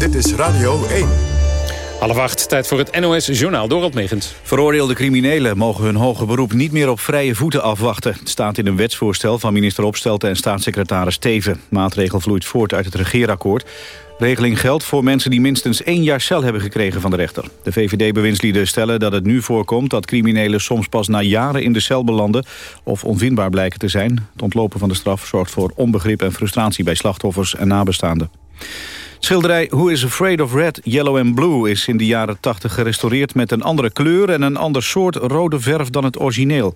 Dit is Radio 1. Half acht, tijd voor het NOS-journaal. Dorot Megens. Veroordeelde criminelen mogen hun hoger beroep niet meer op vrije voeten afwachten. Het staat in een wetsvoorstel van minister Opstelten en staatssecretaris Teven. Maatregel vloeit voort uit het regeerakkoord. Regeling geldt voor mensen die minstens één jaar cel hebben gekregen van de rechter. De VVD-bewindslieden stellen dat het nu voorkomt dat criminelen soms pas na jaren in de cel belanden of onvindbaar blijken te zijn. Het ontlopen van de straf zorgt voor onbegrip en frustratie bij slachtoffers en nabestaanden. Schilderij Who is Afraid of Red, Yellow and Blue... is in de jaren 80 gerestaureerd met een andere kleur... en een ander soort rode verf dan het origineel.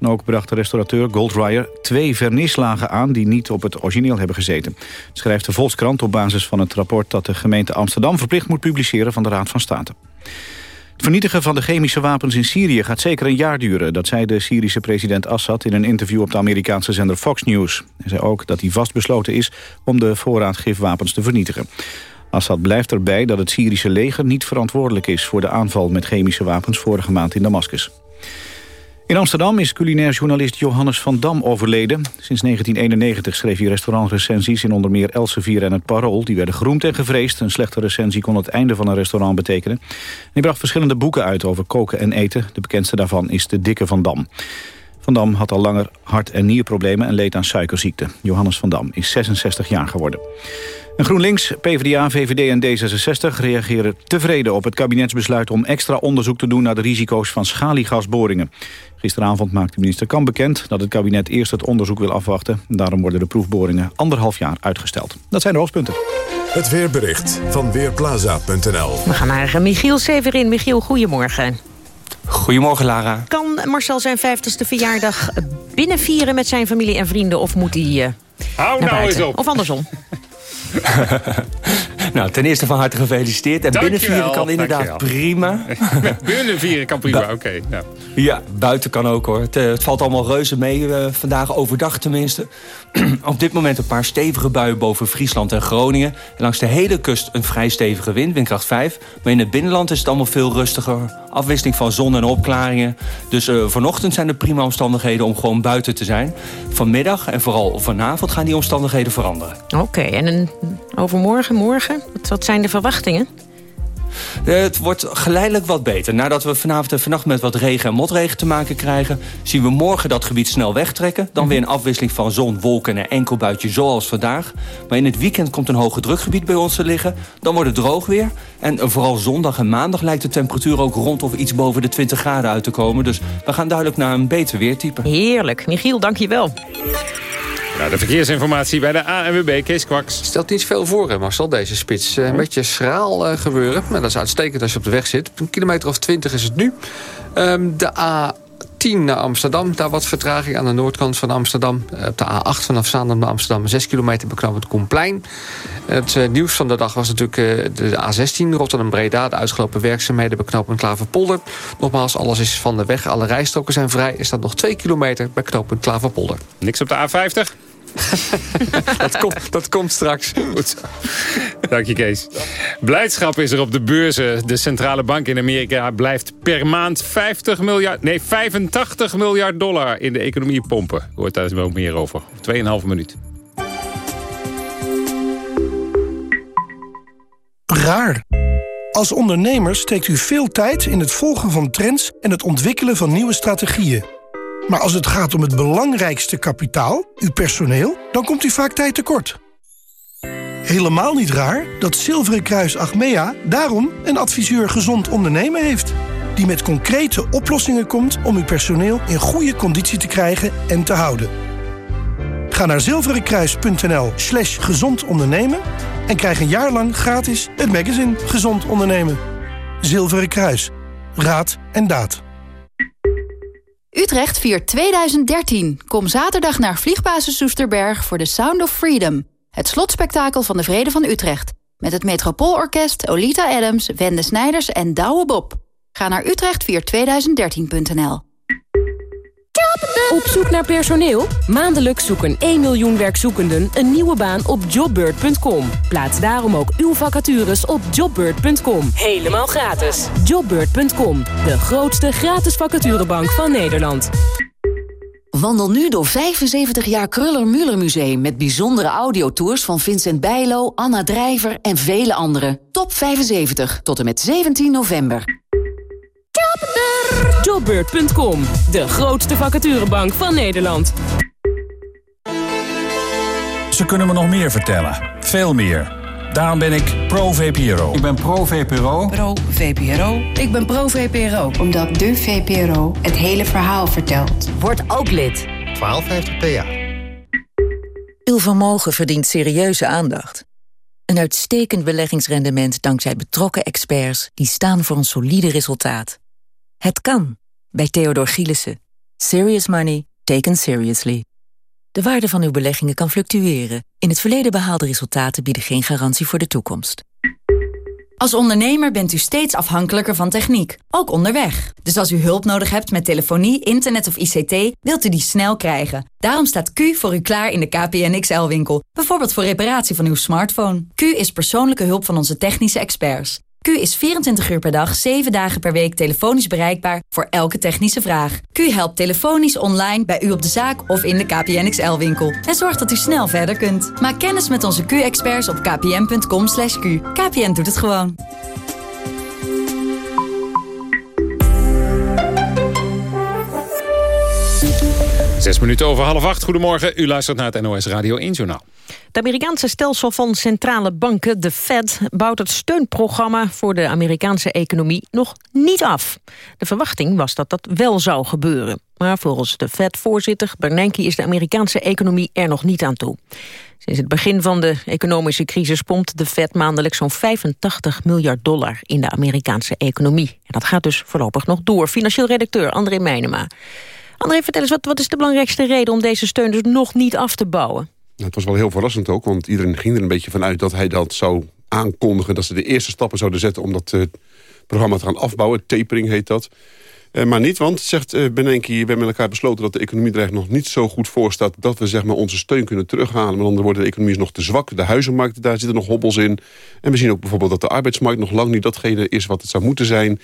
Ook bracht de restaurateur Goldryer twee vernislagen aan... die niet op het origineel hebben gezeten. schrijft de Volkskrant op basis van het rapport... dat de gemeente Amsterdam verplicht moet publiceren van de Raad van State. Het vernietigen van de chemische wapens in Syrië gaat zeker een jaar duren. Dat zei de Syrische president Assad in een interview op de Amerikaanse zender Fox News. Hij zei ook dat hij vastbesloten is om de voorraad gifwapens te vernietigen. Assad blijft erbij dat het Syrische leger niet verantwoordelijk is... voor de aanval met chemische wapens vorige maand in Damascus. In Amsterdam is culinair journalist Johannes van Dam overleden. Sinds 1991 schreef hij restaurantrecensies in onder meer Elsevier en het Parool. Die werden geroemd en gevreesd. Een slechte recensie kon het einde van een restaurant betekenen. hij bracht verschillende boeken uit over koken en eten. De bekendste daarvan is De Dikke van Dam. Van Dam had al langer hart- en nierproblemen en leed aan suikerziekte. Johannes van Dam is 66 jaar geworden. En GroenLinks, PvdA, VVD en D66 reageren tevreden op het kabinetsbesluit om extra onderzoek te doen naar de risico's van schaliegasboringen. Gisteravond maakte minister Kamp bekend dat het kabinet eerst het onderzoek wil afwachten. Daarom worden de proefboringen anderhalf jaar uitgesteld. Dat zijn de hoofdpunten. Het weerbericht van Weerplaza.nl We gaan naar Michiel Severin. Michiel, goedemorgen. Goedemorgen, Lara. Kan Marcel zijn vijftigste verjaardag binnenvieren met zijn familie en vrienden... of moet hij uh, Hou naar nou buiten? eens op. Of andersom? nou, ten eerste van harte gefeliciteerd. En Dankjewel, binnenvieren kan inderdaad dankjewel. prima. Binnenvieren kan prima, oké. nou. Ja, buiten kan ook hoor. Het, eh, het valt allemaal reuze mee, eh, vandaag overdag tenminste. Op dit moment een paar stevige buien boven Friesland en Groningen. En langs de hele kust een vrij stevige wind, windkracht 5. Maar in het binnenland is het allemaal veel rustiger. Afwisseling van zon en opklaringen. Dus eh, vanochtend zijn er prima omstandigheden om gewoon buiten te zijn. Vanmiddag en vooral vanavond gaan die omstandigheden veranderen. Oké, en overmorgen, morgen? Wat zijn de verwachtingen? Eh, Het wordt geleidelijk wat beter. Nadat we vanavond en vannacht met wat regen en motregen te maken krijgen... zien we morgen dat gebied snel wegtrekken. Dan weer een afwisseling van zon, wolken en enkel buitje zoals vandaag. Maar in het weekend komt een hoge drukgebied bij ons te liggen. Dan wordt het droog weer. En vooral zondag en maandag lijkt de temperatuur ook rond of iets boven de 20 graden uit te komen. Dus we gaan duidelijk naar een beter weertype. Heerlijk. Michiel, dank je wel. Nou, de verkeersinformatie bij de ANWB, Kees Kwaks. Stelt niet veel voor, hè, Marcel, deze spits. Eh, Een beetje schraal eh, gebeuren. Maar dat is uitstekend als je op de weg zit. Een kilometer of twintig is het nu. Ehm, de A10 naar Amsterdam. Daar wat vertraging aan de noordkant van Amsterdam. Eh, Op de A8 vanaf Zaandam naar Amsterdam. 6 kilometer beknopend Koenplein. Het eh, nieuws van de dag was natuurlijk eh, de A16 Rotterdam-Breda. De uitgelopen werkzaamheden beknopend Klaverpolder. Nogmaals, alles is van de weg. Alle rijstroken zijn vrij. Er staat nog 2 kilometer bij knooppunt Klaverpolder. Niks op de A50? dat, komt, dat komt straks. Goed. Dank je, Kees. Blijdschap is er op de beurzen. De centrale bank in Amerika blijft per maand 50 miljard, nee, 85 miljard dollar in de economie pompen. Hoort daar wel meer over. 2,5 minuut. Raar. Als ondernemer steekt u veel tijd in het volgen van trends en het ontwikkelen van nieuwe strategieën. Maar als het gaat om het belangrijkste kapitaal, uw personeel, dan komt u vaak tijd tekort. Helemaal niet raar dat Zilveren Kruis Achmea daarom een adviseur gezond ondernemen heeft. Die met concrete oplossingen komt om uw personeel in goede conditie te krijgen en te houden. Ga naar zilverenkruis.nl slash gezond ondernemen en krijg een jaar lang gratis het magazine Gezond Ondernemen. Zilveren Kruis. Raad en daad. Utrecht viert 2013. Kom zaterdag naar Vliegbasis Soesterberg voor The Sound of Freedom. Het slotspektakel van de Vrede van Utrecht. Met het Metropoolorkest, Olita Adams, Wende Snijders en Douwe Bob. Ga naar utrechtviert2013.nl. Op zoek naar personeel? Maandelijks zoeken 1 miljoen werkzoekenden een nieuwe baan op jobbird.com. Plaats daarom ook uw vacatures op jobbird.com. Helemaal gratis. Jobbird.com, de grootste gratis vacaturebank van Nederland. Wandel nu door 75 jaar Kruller-Müller Museum... met bijzondere audiotours van Vincent Bijlo, Anna Drijver en vele anderen. Top 75, tot en met 17 november. Jobbeurt.com, de grootste vacaturebank van Nederland. Ze kunnen me nog meer vertellen. Veel meer. Daarom ben ik pro-VPRO. Ik ben pro-VPRO. Pro-VPRO. Ik ben pro-VPRO. Omdat de VPRO het hele verhaal vertelt. Word ook lid. 1250 PA. Uw vermogen verdient serieuze aandacht. Een uitstekend beleggingsrendement dankzij betrokken experts... die staan voor een solide resultaat. Het kan, bij Theodor Gielissen. Serious money taken seriously. De waarde van uw beleggingen kan fluctueren. In het verleden behaalde resultaten bieden geen garantie voor de toekomst. Als ondernemer bent u steeds afhankelijker van techniek, ook onderweg. Dus als u hulp nodig hebt met telefonie, internet of ICT, wilt u die snel krijgen. Daarom staat Q voor u klaar in de KPN XL-winkel. Bijvoorbeeld voor reparatie van uw smartphone. Q is persoonlijke hulp van onze technische experts. Q is 24 uur per dag, 7 dagen per week telefonisch bereikbaar voor elke technische vraag. Q helpt telefonisch online bij u op de zaak of in de KPN XL-winkel. En zorgt dat u snel verder kunt. Maak kennis met onze Q-experts op kpn.com. /q. KPN doet het gewoon. Zes minuten over half acht. Goedemorgen, u luistert naar het NOS Radio 1 Journaal. Het Amerikaanse stelsel van centrale banken, de Fed... bouwt het steunprogramma voor de Amerikaanse economie nog niet af. De verwachting was dat dat wel zou gebeuren. Maar volgens de Fed-voorzitter Bernanke is de Amerikaanse economie er nog niet aan toe. Sinds het begin van de economische crisis pompt de Fed maandelijks zo'n 85 miljard dollar in de Amerikaanse economie. En dat gaat dus voorlopig nog door. Financieel redacteur André Meijnema. André, vertel eens, wat, wat is de belangrijkste reden om deze steun dus nog niet af te bouwen? Het was wel heel verrassend ook, want iedereen ging er een beetje vanuit dat hij dat zou aankondigen, dat ze de eerste stappen zouden zetten om dat uh, programma te gaan afbouwen. Tapering heet dat. Uh, maar niet, want, zegt uh, Benenki, we hebben met elkaar besloten dat de economie er nog niet zo goed voor staat dat we zeg maar, onze steun kunnen terughalen. Met andere woorden, de economie is nog te zwak. De huizenmarkt, daar zitten nog hobbels in. En we zien ook bijvoorbeeld dat de arbeidsmarkt nog lang niet datgene is wat het zou moeten zijn.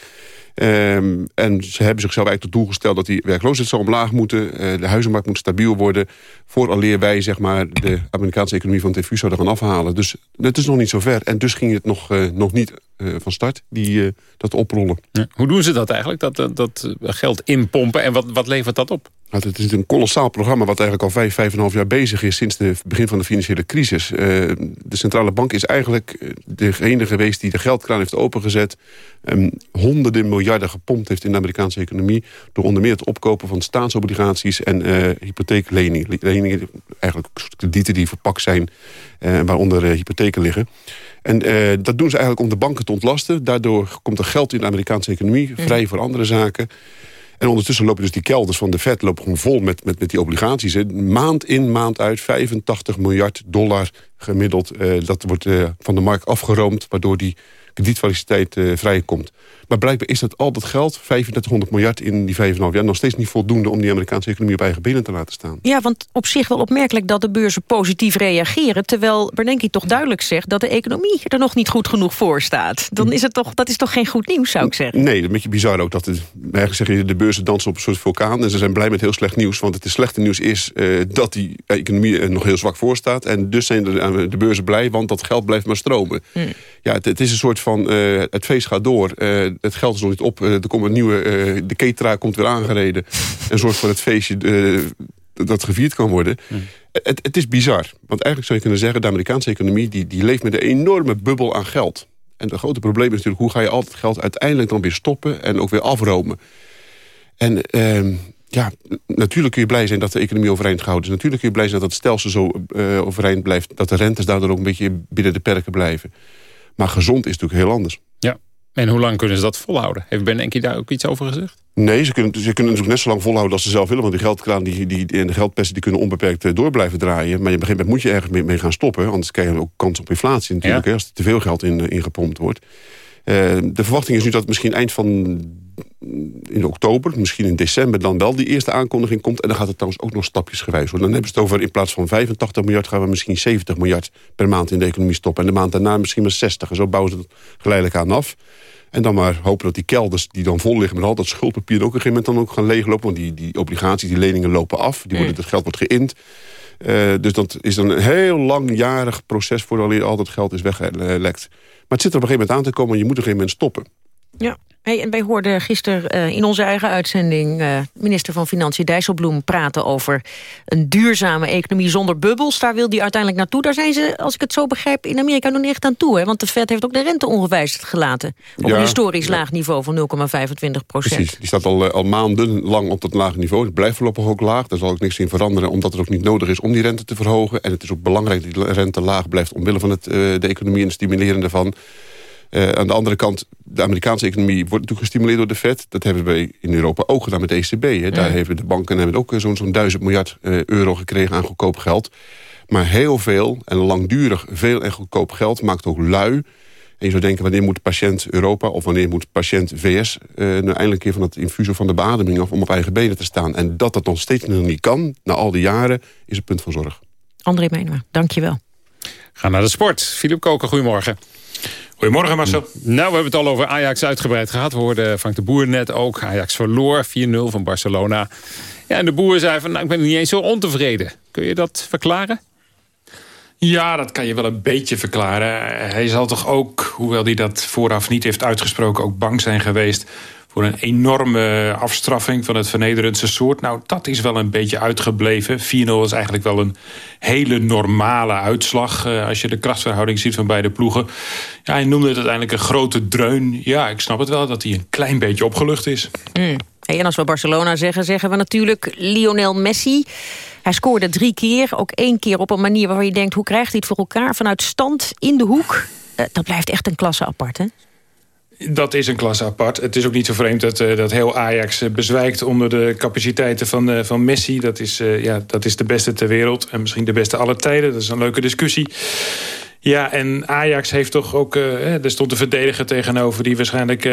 Um, en ze hebben zichzelf eigenlijk tot doel gesteld dat die werkloosheid zou omlaag moeten. Uh, de huizenmarkt moet stabiel worden. Vooraleer wij zeg maar, de Amerikaanse economie van TV zouden gaan afhalen. Dus het is nog niet zo ver. En dus ging het nog, uh, nog niet uh, van start, die, dat oprollen. Ja. Hoe doen ze dat eigenlijk, dat, dat geld inpompen? En wat, wat levert dat op? Nou, het is een kolossaal programma wat eigenlijk al vijf, vijf en een half jaar bezig is... sinds het begin van de financiële crisis. Uh, de centrale bank is eigenlijk degene geweest die de geldkraan heeft opengezet... Um, honderden miljarden gepompt heeft in de Amerikaanse economie... door onder meer het opkopen van staatsobligaties en uh, hypotheekleningen. Leningen, eigenlijk kredieten die verpakt zijn uh, waaronder hypotheken liggen. En dat doen ze eigenlijk om de banken te ontlasten. Daardoor komt er geld in de Amerikaanse economie, vrij voor andere zaken... En ondertussen lopen dus die kelders van de Fed lopen gewoon vol met, met, met die obligaties. Maand in, maand uit, 85 miljard dollar gemiddeld. Uh, dat wordt uh, van de markt afgeroomd, waardoor die kredietfaciliteit uh, vrijkomt. Maar blijkbaar is dat al dat geld, 3500 miljard in die 5,5 jaar... nog steeds niet voldoende om die Amerikaanse economie op eigen benen te laten staan. Ja, want op zich wel opmerkelijk dat de beurzen positief reageren... terwijl Bernanke toch duidelijk zegt dat de economie er nog niet goed genoeg voor staat. Dan is het toch, dat is toch geen goed nieuws, zou ik zeggen? Nee, een beetje bizar ook. Dat het, eigenlijk zeg je, de beurzen dansen op een soort vulkaan... en ze zijn blij met heel slecht nieuws. Want het slechte nieuws is uh, dat die economie er nog heel zwak voor staat. En dus zijn de, de beurzen blij, want dat geld blijft maar stromen. Hmm. Ja, het, het, is een soort van, uh, het feest gaat door... Uh, het geld is nog niet op. Uh, er komt een nieuwe, uh, de cateraar komt weer aangereden. en zorgt voor het feestje uh, dat gevierd kan worden. Mm. Het, het, is bizar. Want eigenlijk zou je kunnen zeggen... de Amerikaanse economie die, die leeft met een enorme bubbel aan geld. En het grote probleem is natuurlijk... hoe ga je al het geld uiteindelijk dan weer stoppen... en ook weer afromen. En ehm, ja, natuurlijk kun je blij zijn dat de economie overeind gehouden is. Natuurlijk kun je blij zijn dat het stelsel zo overeind blijft. Dat de rentes daardoor ook een beetje binnen de perken blijven. Maar gezond is natuurlijk heel anders. Ja, en hoe lang kunnen ze dat volhouden? Heeft Ben Enki daar ook iets over gezegd? Nee, ze kunnen, ze kunnen natuurlijk net zo lang volhouden als ze zelf willen. Want die geldkraan die, die, en de geldpesten die kunnen onbeperkt door blijven draaien. Maar een gegeven moment moet je ergens mee, mee gaan stoppen. Anders krijg je ook kans op inflatie natuurlijk. Ja. Hè, als er te veel geld in, ingepompt wordt. Uh, de verwachting is nu dat misschien eind van in oktober, misschien in december... dan wel die eerste aankondiging komt. En dan gaat het trouwens ook nog stapjesgewijs worden. Dan hebben ze het over in plaats van 85 miljard... gaan we misschien 70 miljard per maand in de economie stoppen. En de maand daarna misschien maar 60. En zo bouwen ze het geleidelijk aan af. En dan maar hopen dat die kelders die dan vol liggen met al dat schuldpapier... ook op een gegeven moment dan ook gaan leeglopen. Want die, die obligaties, die leningen lopen af. Die worden, Het geld wordt geïnd. Uh, dus dat is dan een heel langjarig proces... voordat al dat geld is weggelekt. Maar het zit er op een gegeven moment aan te komen... en je moet op een gegeven moment stoppen. Ja. Hey, en wij hoorden gisteren uh, in onze eigen uitzending... Uh, minister van Financiën Dijsselbloem praten over een duurzame economie zonder bubbels. Daar wil die uiteindelijk naartoe. Daar zijn ze, als ik het zo begrijp, in Amerika nog niet echt aan toe. Hè? Want de Fed heeft ook de rente ongewijzigd gelaten. Op een historisch laag niveau van 0,25 procent. Precies, die staat al, uh, al maandenlang op dat lage niveau. Het blijft voorlopig ook laag. Daar zal ook niks in veranderen, omdat het ook niet nodig is om die rente te verhogen. En het is ook belangrijk dat die rente laag blijft... omwille van het, de economie en het stimuleren daarvan. Uh, aan de andere kant, de Amerikaanse economie wordt natuurlijk gestimuleerd door de Fed. Dat hebben wij in Europa ook gedaan met de ECB. Hè. Daar hebben de banken hebben ook zo'n zo'n duizend miljard uh, euro gekregen aan goedkoop geld. Maar heel veel en langdurig veel en goedkoop geld maakt ook lui. En je zou denken, wanneer moet patiënt Europa of wanneer moet patiënt VS... Uh, nou eindelijk een keer van het infusie van de beademing af om op eigen benen te staan. En dat dat nog steeds nog niet kan, na al die jaren, is een punt van zorg. André Meijnema, dank je wel. Ga naar de sport. Filip Koken, goedemorgen. Goedemorgen Marcel. Nou, we hebben het al over Ajax uitgebreid gehad. We hoorden Frank de Boer net ook. Ajax verloor 4-0 van Barcelona. Ja, en de Boer zei van, nou, ik ben niet eens zo ontevreden. Kun je dat verklaren? Ja, dat kan je wel een beetje verklaren. Hij zal toch ook, hoewel hij dat vooraf niet heeft uitgesproken... ook bang zijn geweest voor een enorme afstraffing van het vernederendste soort. Nou, dat is wel een beetje uitgebleven. 4-0 is eigenlijk wel een hele normale uitslag... Uh, als je de krachtverhouding ziet van beide ploegen. Ja, hij noemde het uiteindelijk een grote dreun. Ja, ik snap het wel dat hij een klein beetje opgelucht is. Mm. Hey, en als we Barcelona zeggen, zeggen we natuurlijk Lionel Messi... Hij scoorde drie keer, ook één keer op een manier waarvan je denkt... hoe krijgt hij het voor elkaar? Vanuit stand, in de hoek. Uh, dat blijft echt een klasse apart, hè? Dat is een klasse apart. Het is ook niet zo vreemd dat, uh, dat heel Ajax uh, bezwijkt onder de capaciteiten van, uh, van Messi. Dat is, ja, dat is de beste ter wereld en misschien de beste aller tijden. Dat is een leuke discussie. Ja, en Ajax heeft toch ook... er stond een verdediger tegenover... die waarschijnlijk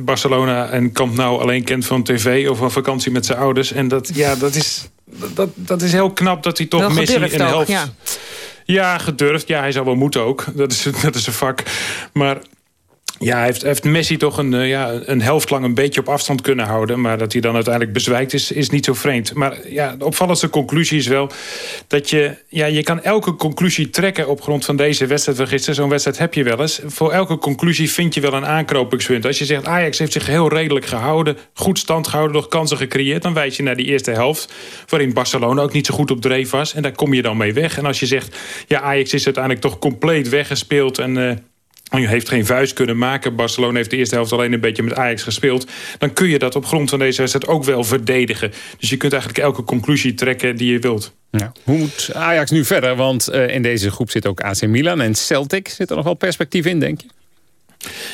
Barcelona en Camp Nou alleen kent van tv... of van vakantie met zijn ouders. En dat, ja, dat, is, dat, dat is heel knap dat hij toch Wel Messi in de helft... ja. ja, gedurfd. Ja, hij zou wel moeten ook. Dat is, dat is een vak. Maar ja, heeft, heeft Messi toch een, uh, ja, een helft lang een beetje op afstand kunnen houden. Maar dat hij dan uiteindelijk bezwijkt is, is niet zo vreemd. Maar ja, de opvallendste conclusie is wel dat je... Ja, je kan elke conclusie trekken op grond van deze wedstrijd van gisteren. Zo'n wedstrijd heb je wel eens. Voor elke conclusie vind je wel een aanknopingspunt. Als je zegt Ajax heeft zich heel redelijk gehouden... goed stand gehouden, nog kansen gecreëerd... dan wijs je naar die eerste helft... waarin Barcelona ook niet zo goed op dreef was. En daar kom je dan mee weg. En als je zegt, ja, Ajax is uiteindelijk toch compleet weggespeeld... en u heeft geen vuist kunnen maken. Barcelona heeft de eerste helft alleen een beetje met Ajax gespeeld. Dan kun je dat op grond van deze wedstrijd ook wel verdedigen. Dus je kunt eigenlijk elke conclusie trekken die je wilt. Hoe moet Ajax nu verder? Want uh, in deze groep zit ook AC Milan en Celtic. Zit er nog wel perspectief in, denk je?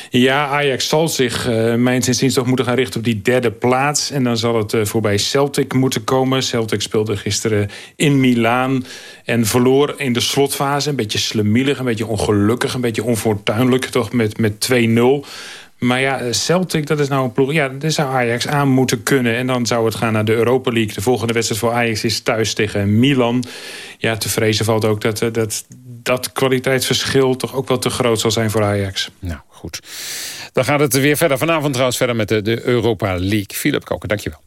Ja, Ajax zal zich uh, mijns inziens toch moeten gaan richten op die derde plaats. En dan zal het uh, voorbij Celtic moeten komen. Celtic speelde gisteren in Milaan en verloor in de slotfase. Een beetje slemielig, een beetje ongelukkig, een beetje onfortuinlijk. Toch met, met 2-0. Maar ja, Celtic, dat is nou een ploeg... Ja, daar zou Ajax aan moeten kunnen. En dan zou het gaan naar de Europa League. De volgende wedstrijd voor Ajax is thuis tegen Milan. Ja, te vrezen valt ook dat dat, dat kwaliteitsverschil... toch ook wel te groot zal zijn voor Ajax. Nou, goed. Dan gaat het weer verder. Vanavond trouwens verder met de, de Europa League. Philip Koken, dankjewel.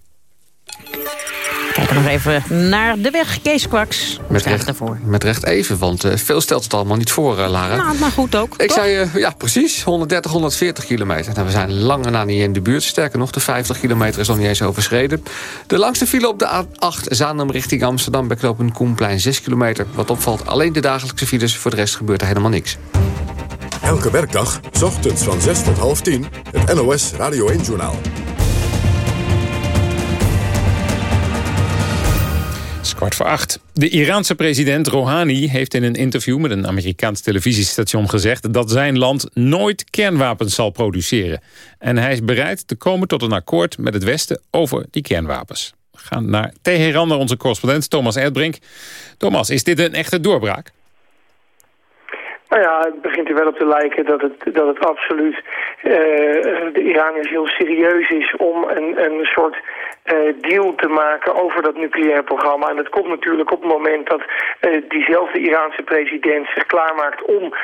Kijken nog even naar de weg. Kees Kwaks, met recht, ervoor? Met recht even, want uh, veel stelt het allemaal niet voor, uh, Lara. Nou, maar goed ook, Ik toch? zei, uh, ja, precies, 130, 140 kilometer. Nou, we zijn lang en na niet in de buurt. Sterker nog, de 50 kilometer is nog niet eens overschreden. De langste file op de A8 Zaandam richting Amsterdam... bij knooppunt Koenplein 6 kilometer. Wat opvalt, alleen de dagelijkse files. Voor de rest gebeurt er helemaal niks. Elke werkdag, s ochtends van 6 tot half 10, het NOS Radio 1-journaal. Kwart voor acht. De Iraanse president Rouhani heeft in een interview met een Amerikaans televisiestation gezegd dat zijn land nooit kernwapens zal produceren. En hij is bereid te komen tot een akkoord met het Westen over die kernwapens. We gaan naar Teheran, naar onze correspondent Thomas Erdbrink. Thomas, is dit een echte doorbraak? Nou ja, het begint er wel op te lijken dat het, dat het absoluut uh, de Iraniërs heel serieus is om een, een soort deal te maken over dat nucleaire programma. En dat komt natuurlijk op het moment dat uh, diezelfde Iraanse president zich klaarmaakt om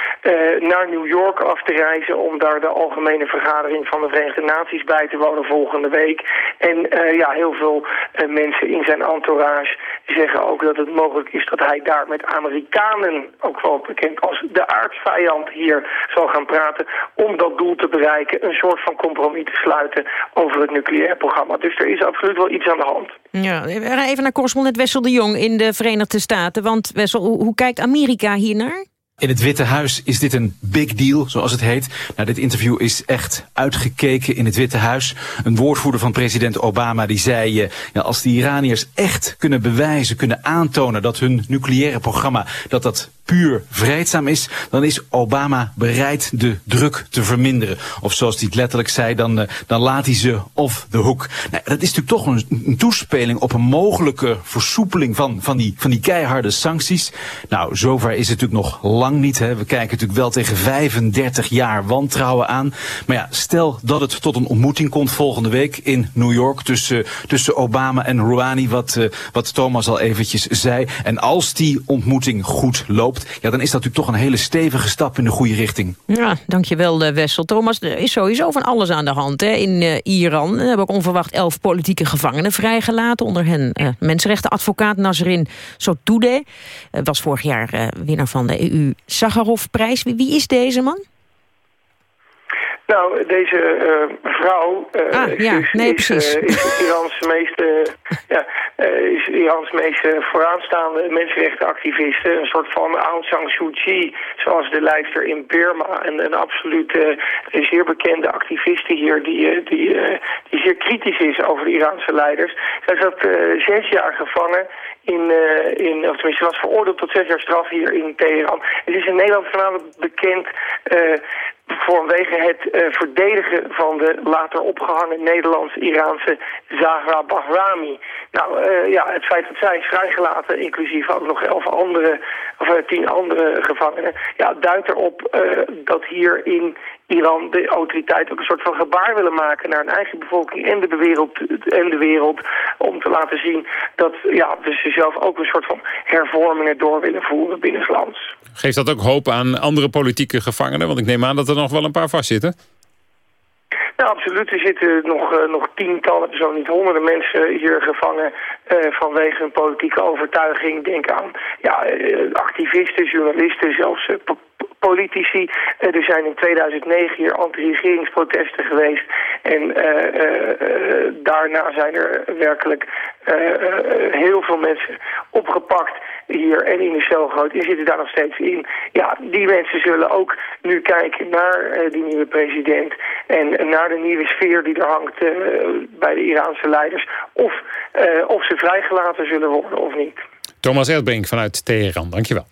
naar New York af te reizen... om daar de algemene vergadering van de Verenigde Naties bij te wonen volgende week. En ja, heel veel mensen in zijn entourage zeggen ook dat het mogelijk is dat hij daar met Amerikanen, ook wel bekend als de aardsvijand hier zal gaan praten om dat doel te bereiken, een soort van compromis te sluiten over het nucleaire programma. Dus er is absoluut wel iets aan de hand. Ja, even naar correspondent Wessel de Jong in de Verenigde Staten. Want Wessel, hoe kijkt Amerika hiernaar? In het Witte Huis is dit een big deal, zoals het heet. Nou, dit interview is echt uitgekeken in het Witte Huis. Een woordvoerder van president Obama die zei... Uh, ja, als de Iraniërs echt kunnen bewijzen, kunnen aantonen... dat hun nucleaire programma dat dat puur vreedzaam is... dan is Obama bereid de druk te verminderen. Of zoals hij het letterlijk zei, dan, uh, dan laat hij ze off the hook. Nou, dat is natuurlijk toch een, een, toespeling op een mogelijke versoepeling... Van, van, die, van die keiharde sancties. Nou, zover is het natuurlijk nog lang niet. Hè. We kijken natuurlijk wel tegen 35 jaar wantrouwen aan. Maar ja, stel dat het tot een ontmoeting komt volgende week in New York tussen, tussen Obama en Rouhani, wat, uh, wat Thomas al eventjes zei. En als die ontmoeting goed loopt, ja, dan is dat natuurlijk toch een hele stevige stap in de goede richting. Ja, dankjewel eh, Wessel. Thomas, er is sowieso van alles aan de hand hè. in uh, Iran. We hebben ook onverwacht elf politieke gevangenen vrijgelaten. Onder hen uh, mensenrechtenadvocaat Nasrin Sotoudeh. was vorig jaar winnaar van de EU Sakharovprijs. Wie, wie is deze man? Nou, deze uh, vrouw uh, ah, ja, is, nee, is, uh, is Irans meest, ja, is Irans meest vooraanstaande mensenrechtenactiviste. Een soort van Aung San Suu Kyi, zoals de lijster in Burma. En een absoluut zeer bekende activiste hier die, die, die zeer kritisch is over de Iraanse leiders. Zij zat zes jaar gevangen in, uh, in, of tenminste was veroordeeld tot zes jaar straf hier in Teheran. Het is in Nederland voornamelijk bekend uh, vanwege het uh, verdedigen van de later opgehangen Nederlands-Iraanse Zahra Bahrami. Nou uh, ja, het feit dat zij is vrijgelaten, inclusief ook nog elf andere, of tien andere gevangenen, ja, duidt erop dat hier in Iran de autoriteiten ook een soort van gebaar willen maken naar hun eigen bevolking en de wereld, en de wereld om te laten zien dat ja, dus ze zelf ook een soort van hervormingen door willen voeren binnenlands. Geeft dat ook hoop aan andere politieke gevangenen? Want ik neem aan dat er nog wel een paar vastzitten. Nou, absoluut. Er zitten nog, uh, nog tientallen, zo niet honderden mensen hier gevangen uh, vanwege hun politieke overtuiging. Denk aan ja, uh, activisten, journalisten, zelfs politici. Uh, er zijn in 2009 hier anti-regeringsprotesten geweest. En uh, uh, daarna zijn er werkelijk heel veel mensen opgepakt hier en in de cel gegooid. Die zitten daar nog steeds in. Ja, die mensen zullen ook nu kijken naar die nieuwe president... en naar de nieuwe sfeer die er hangt bij de Iraanse leiders... of, of ze vrijgelaten zullen worden of niet. Thomas Erdbrink vanuit Teheran, dankjewel.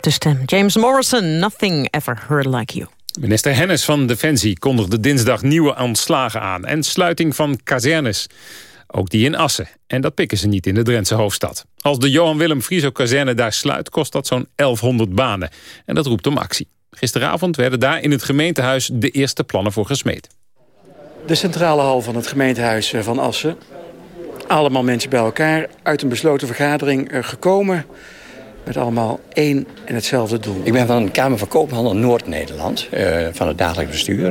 De stem. James Morrison, Nothing Ever Heard Like You. Minister Hennis van Defensie kondigde dinsdag nieuwe ontslagen aan... en sluiting van kazernes. Ook die in Assen. En dat pikken ze niet in de Drentse hoofdstad. Als de Johan Willem Frieso kazerne daar sluit... kost dat zo'n 1100 banen. En dat roept om actie. Gisteravond werden daar in het gemeentehuis de eerste plannen voor gesmeed. De centrale hal van het gemeentehuis eh, van Assen. Allemaal mensen bij elkaar, uit een besloten vergadering eh, gekomen... met allemaal één en hetzelfde doel. Ik ben van de Kamer van Koophandel Noord-Nederland, uh, van het dagelijks bestuur.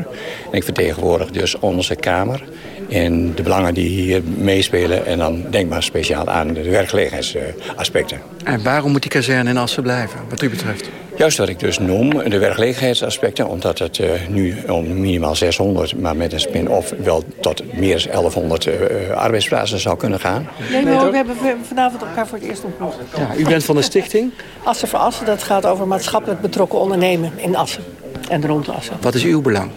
En ik vertegenwoordig dus onze Kamer en de belangen die hier meespelen... en dan denk maar speciaal aan de werkgelegenheidsaspecten. En waarom moet die kazerne in Assen blijven, wat u betreft? Juist wat ik dus noem, de werkgelegenheidsaspecten... omdat het uh, nu om minimaal 600, maar met een spin-off... wel tot meer dan 1100 uh, arbeidsplaatsen zou kunnen gaan. Nee, maar we hebben vanavond elkaar voor het eerst ontmoet. Ja, u bent van de stichting? Assen voor Assen, dat gaat over maatschappelijk betrokken ondernemen in Assen. En rond Assen. Wat is uw belang?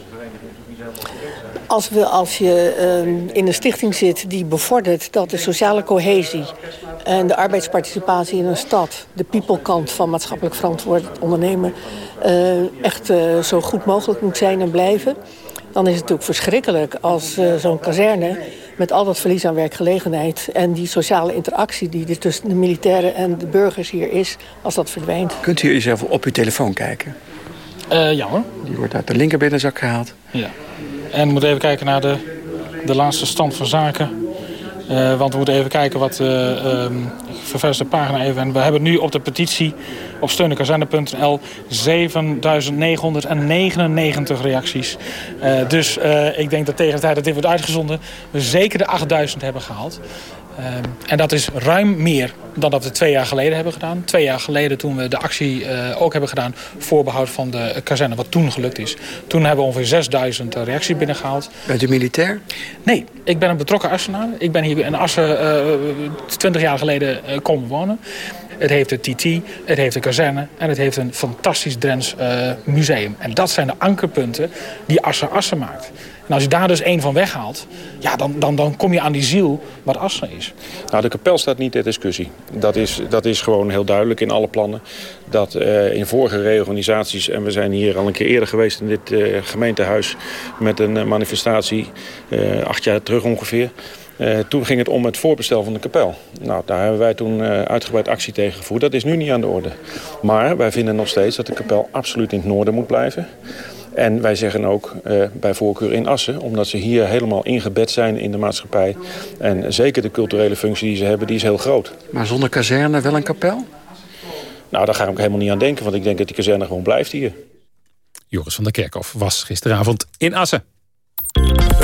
Als, we, als je uh, in een stichting zit die bevordert dat de sociale cohesie... en de arbeidsparticipatie in een stad, de people-kant van maatschappelijk verantwoord ondernemen... Uh, echt uh, zo goed mogelijk moet zijn en blijven... dan is het natuurlijk verschrikkelijk als zo'n kazerne... met al dat verlies aan werkgelegenheid... en die sociale interactie die er tussen de militairen en de burgers hier is... als dat verdwijnt. Kunt u eens even op uw telefoon kijken? ja hoor. Die wordt uit de linkerbinnenzak gehaald. Ja. En we moeten even kijken naar de, de laatste stand van zaken. Uh, want we moeten even kijken wat... Uh, um, ik ververs de pagina even. En we hebben nu op de petitie op steunenkazerne.nl 7.999 reacties. Uh, dus ik denk dat tegen de tijd dat dit wordt uitgezonden... we zeker de 8.000 hebben gehaald. Uh, en dat is ruim meer dan dat we twee jaar geleden hebben gedaan. Twee jaar geleden toen we de actie uh, ook hebben gedaan... voorbehoud van de kazerne, wat toen gelukt is. Toen hebben we ongeveer 6000 reacties binnengehaald. Bent u militair? Nee, ik ben een betrokken Assenaar. Ik ben hier in Assen uh, 20 jaar geleden uh, komen wonen. Het heeft een TT, het heeft een kazerne en het heeft een fantastisch Drents museum. En dat zijn de ankerpunten die Assen Assen maakt. En als je daar dus één van weghaalt, ja, dan, dan, dan kom je aan die ziel wat Assen is. Nou, de kapel staat niet ter discussie. Dat is, dat is gewoon heel duidelijk in alle plannen. Dat uh, in vorige reorganisaties, en we zijn hier al een keer eerder geweest in dit uh, gemeentehuis... met een uh, manifestatie, acht jaar terug ongeveer... Toen ging het om het voorbestel van de kapel. Nou, daar hebben wij toen uitgebreid actie tegen gevoerd. Dat is nu niet aan de orde. Maar wij vinden nog steeds dat de kapel absoluut in het noorden moet blijven. En wij zeggen ook uh, bij voorkeur in Assen, omdat ze hier helemaal ingebed zijn in de maatschappij. En zeker de culturele functie die ze hebben, die is heel groot. Maar zonder kazerne wel een kapel? Nou, daar ga ik helemaal niet aan denken, want ik denk dat die kazerne gewoon blijft hier. Joris van der Kerkhof was gisteravond in Assen.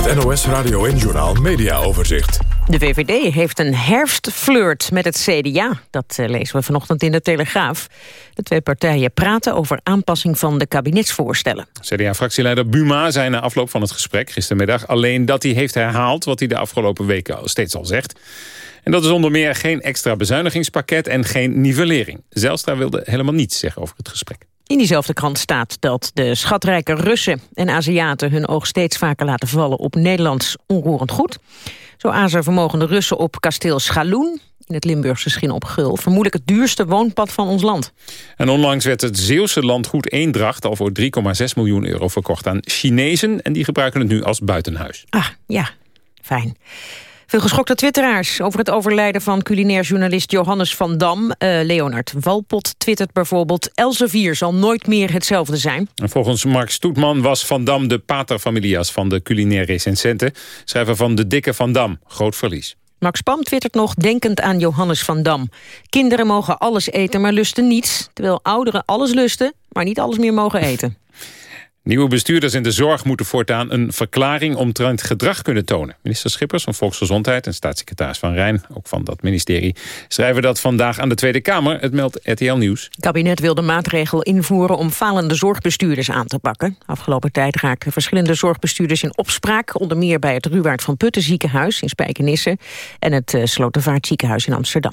Het NOS Radio en Journaal Media Overzicht. De VVD heeft een herfstflirt met het CDA. Dat uh, lezen we vanochtend in de Telegraaf. De twee partijen praten over aanpassing van de kabinetsvoorstellen. CDA-fractieleider Buma zei na afloop van het gesprek gistermiddag... alleen dat hij heeft herhaald wat hij de afgelopen weken al steeds al zegt. En dat is onder meer geen extra bezuinigingspakket en geen nivellering. Zelstra wilde helemaal niets zeggen over het gesprek. In diezelfde krant staat dat de schatrijke Russen en Aziaten... hun oog steeds vaker laten vallen op Nederlands onroerend goed. Zo azen vermogen Russen op kasteel Schaloen in het Limburgse Schin op Gul. Vermoedelijk het duurste woonpad van ons land. En onlangs werd het Zeeuwse landgoed Eendracht... al voor 3,6 miljoen euro verkocht aan Chinezen... en die gebruiken het nu als buitenhuis. Ah, ja, fijn. Veel geschokte twitteraars over het overlijden van culinair journalist Johannes van Dam. Uh, Leonard Walpot twittert bijvoorbeeld... Elsevier zal nooit meer hetzelfde zijn. En volgens Mark Stoetman was Van Dam de paterfamilias van de culinair recensenten. Schrijver van De Dikke Van Dam. Groot verlies. Max Pam twittert nog denkend aan Johannes van Dam. Kinderen mogen alles eten, maar lusten niets. Terwijl ouderen alles lusten, maar niet alles meer mogen eten. Nieuwe bestuurders in de zorg moeten voortaan een verklaring omtrent gedrag kunnen tonen. Minister Schippers van Volksgezondheid en staatssecretaris Van Rijn, ook van dat ministerie, schrijven dat vandaag aan de Tweede Kamer. Het meldt RTL Nieuws. Het kabinet wil de maatregel invoeren om falende zorgbestuurders aan te pakken. Afgelopen tijd raakten verschillende zorgbestuurders in opspraak, onder meer bij het Ruwaard van Putten ziekenhuis in Spijkenisse en het uh, Slotervaart ziekenhuis in Amsterdam.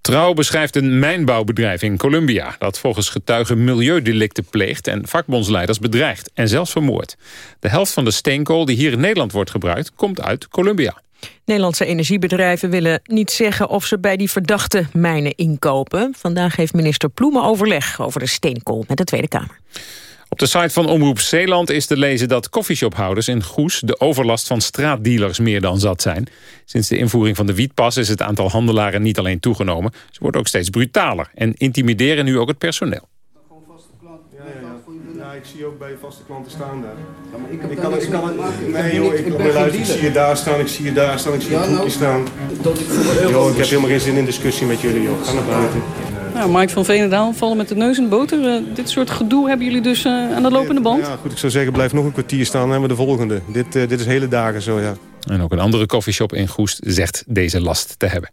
Trouw beschrijft een mijnbouwbedrijf in Colombia... dat volgens getuigen milieudelicten pleegt en vakbondsleiders bedreigt... en zelfs vermoordt. De helft van de steenkool die hier in Nederland wordt gebruikt, komt uit Colombia. Nederlandse energiebedrijven willen niet zeggen of ze bij die verdachte mijnen inkopen. Vandaag heeft minister Ploemen overleg over de steenkool met de Tweede Kamer. Op de site van Omroep Zeeland is te lezen dat koffieshophouders in Goes... de overlast van straatdealers meer dan zat zijn. Sinds de invoering van de wietpas is het aantal handelaren niet alleen toegenomen... ze worden ook steeds brutaler en intimideren nu ook het personeel. Ja, ik zie ook bij vaste klanten staan daar. Ja, maar ik, ik kan, ik kan het... Nee joh, ik, ik, ik zie je daar staan, ik zie je daar staan, ik zie je ja, nou, staan. Dat ik, joh, ik heb helemaal geen zin in discussie met jullie joh, ga naar buiten. Nou, Mike van Veenendaal vallen met de neus in de boter. Uh, dit soort gedoe hebben jullie dus uh, aan de lopende band? Ja, goed, ik zou zeggen, blijf nog een kwartier staan en hebben we de volgende. Dit, uh, dit is hele dagen zo, ja. En ook een andere koffieshop in Goest zegt deze last te hebben.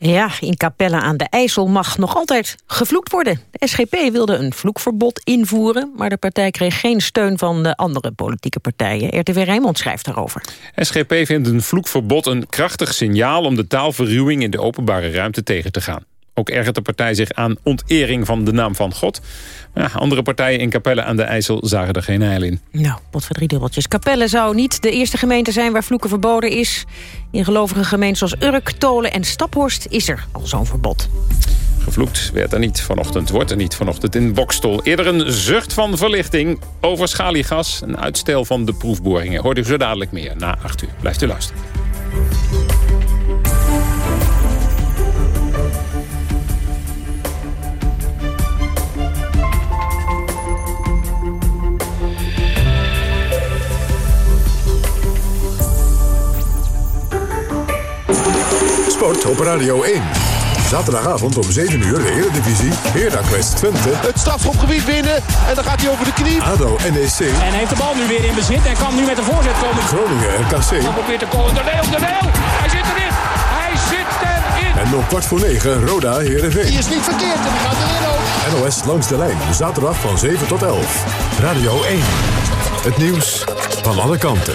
Ja, in Capelle aan de IJssel mag nog altijd gevloekt worden. De SGP wilde een vloekverbod invoeren... maar de partij kreeg geen steun van de andere politieke partijen. RTV Rijnmond schrijft daarover. SGP vindt een vloekverbod een krachtig signaal... om de taalverruwing in de openbare ruimte tegen te gaan. Ook ergert de partij zich aan ontering van de naam van God. Ja, andere partijen in Capelle aan de IJssel zagen er geen heil in. Nou, pot voor drie dubbeltjes. Capelle zou niet de eerste gemeente zijn waar vloeken verboden is. In gelovige gemeenten zoals Urk, Tolen en Staphorst is er al zo'n verbod. Gevloekt werd er niet. Vanochtend wordt er niet. Vanochtend in Bokstol. Eerder een zucht van verlichting over schaliegas. Een uitstel van de proefboringen. Hoort u zo dadelijk meer na 8 uur. Blijft u luisteren. Sport op Radio 1. Zaterdagavond om 7 uur de Eredivisie. Heracles Twente. Het strafschopgebied binnen. En dan gaat hij over de knie. ADO NEC. En heeft de bal nu weer in bezit. En kan nu met de voorzet komen. Groningen RKC. Dan probeert de kolen. De Leeuw, de Leeuw. Hij zit erin. Hij zit erin. En om kwart voor 9 Roda Heerenveen. Die is niet verkeerd en die gaat erin ook. NOS langs de lijn. Zaterdag van 7 tot 11. Radio 1. Het nieuws van alle kanten.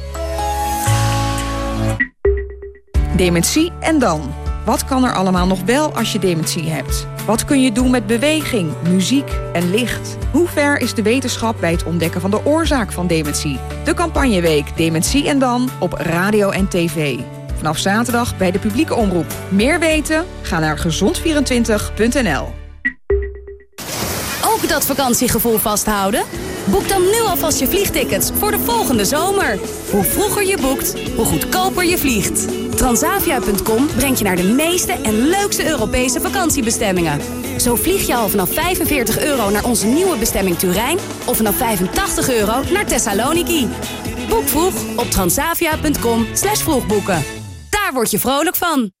Dementie en dan? Wat kan er allemaal nog wel als je dementie hebt? Wat kun je doen met beweging, muziek en licht? Hoe ver is de wetenschap bij het ontdekken van de oorzaak van dementie? De campagneweek Dementie en dan op radio en tv. Vanaf zaterdag bij de publieke omroep. Meer weten? Ga naar gezond24.nl. Ook dat vakantiegevoel vasthouden? Boek dan nu alvast je vliegtickets voor de volgende zomer. Hoe vroeger je boekt, hoe goedkoper je vliegt. Transavia.com brengt je naar de meeste en leukste Europese vakantiebestemmingen. Zo vlieg je al vanaf 45 euro naar onze nieuwe bestemming Turijn... of vanaf 85 euro naar Thessaloniki. Boek vroeg op transavia.com vroegboeken. Daar word je vrolijk van.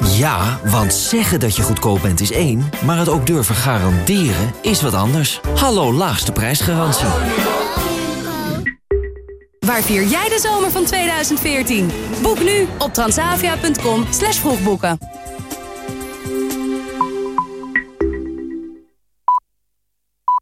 Ja, want zeggen dat je goedkoop bent is één, maar het ook durven garanderen is wat anders. Hallo laagste prijsgarantie. Waar vier jij de zomer van 2014? Boek nu op transavia.com vroegboeken.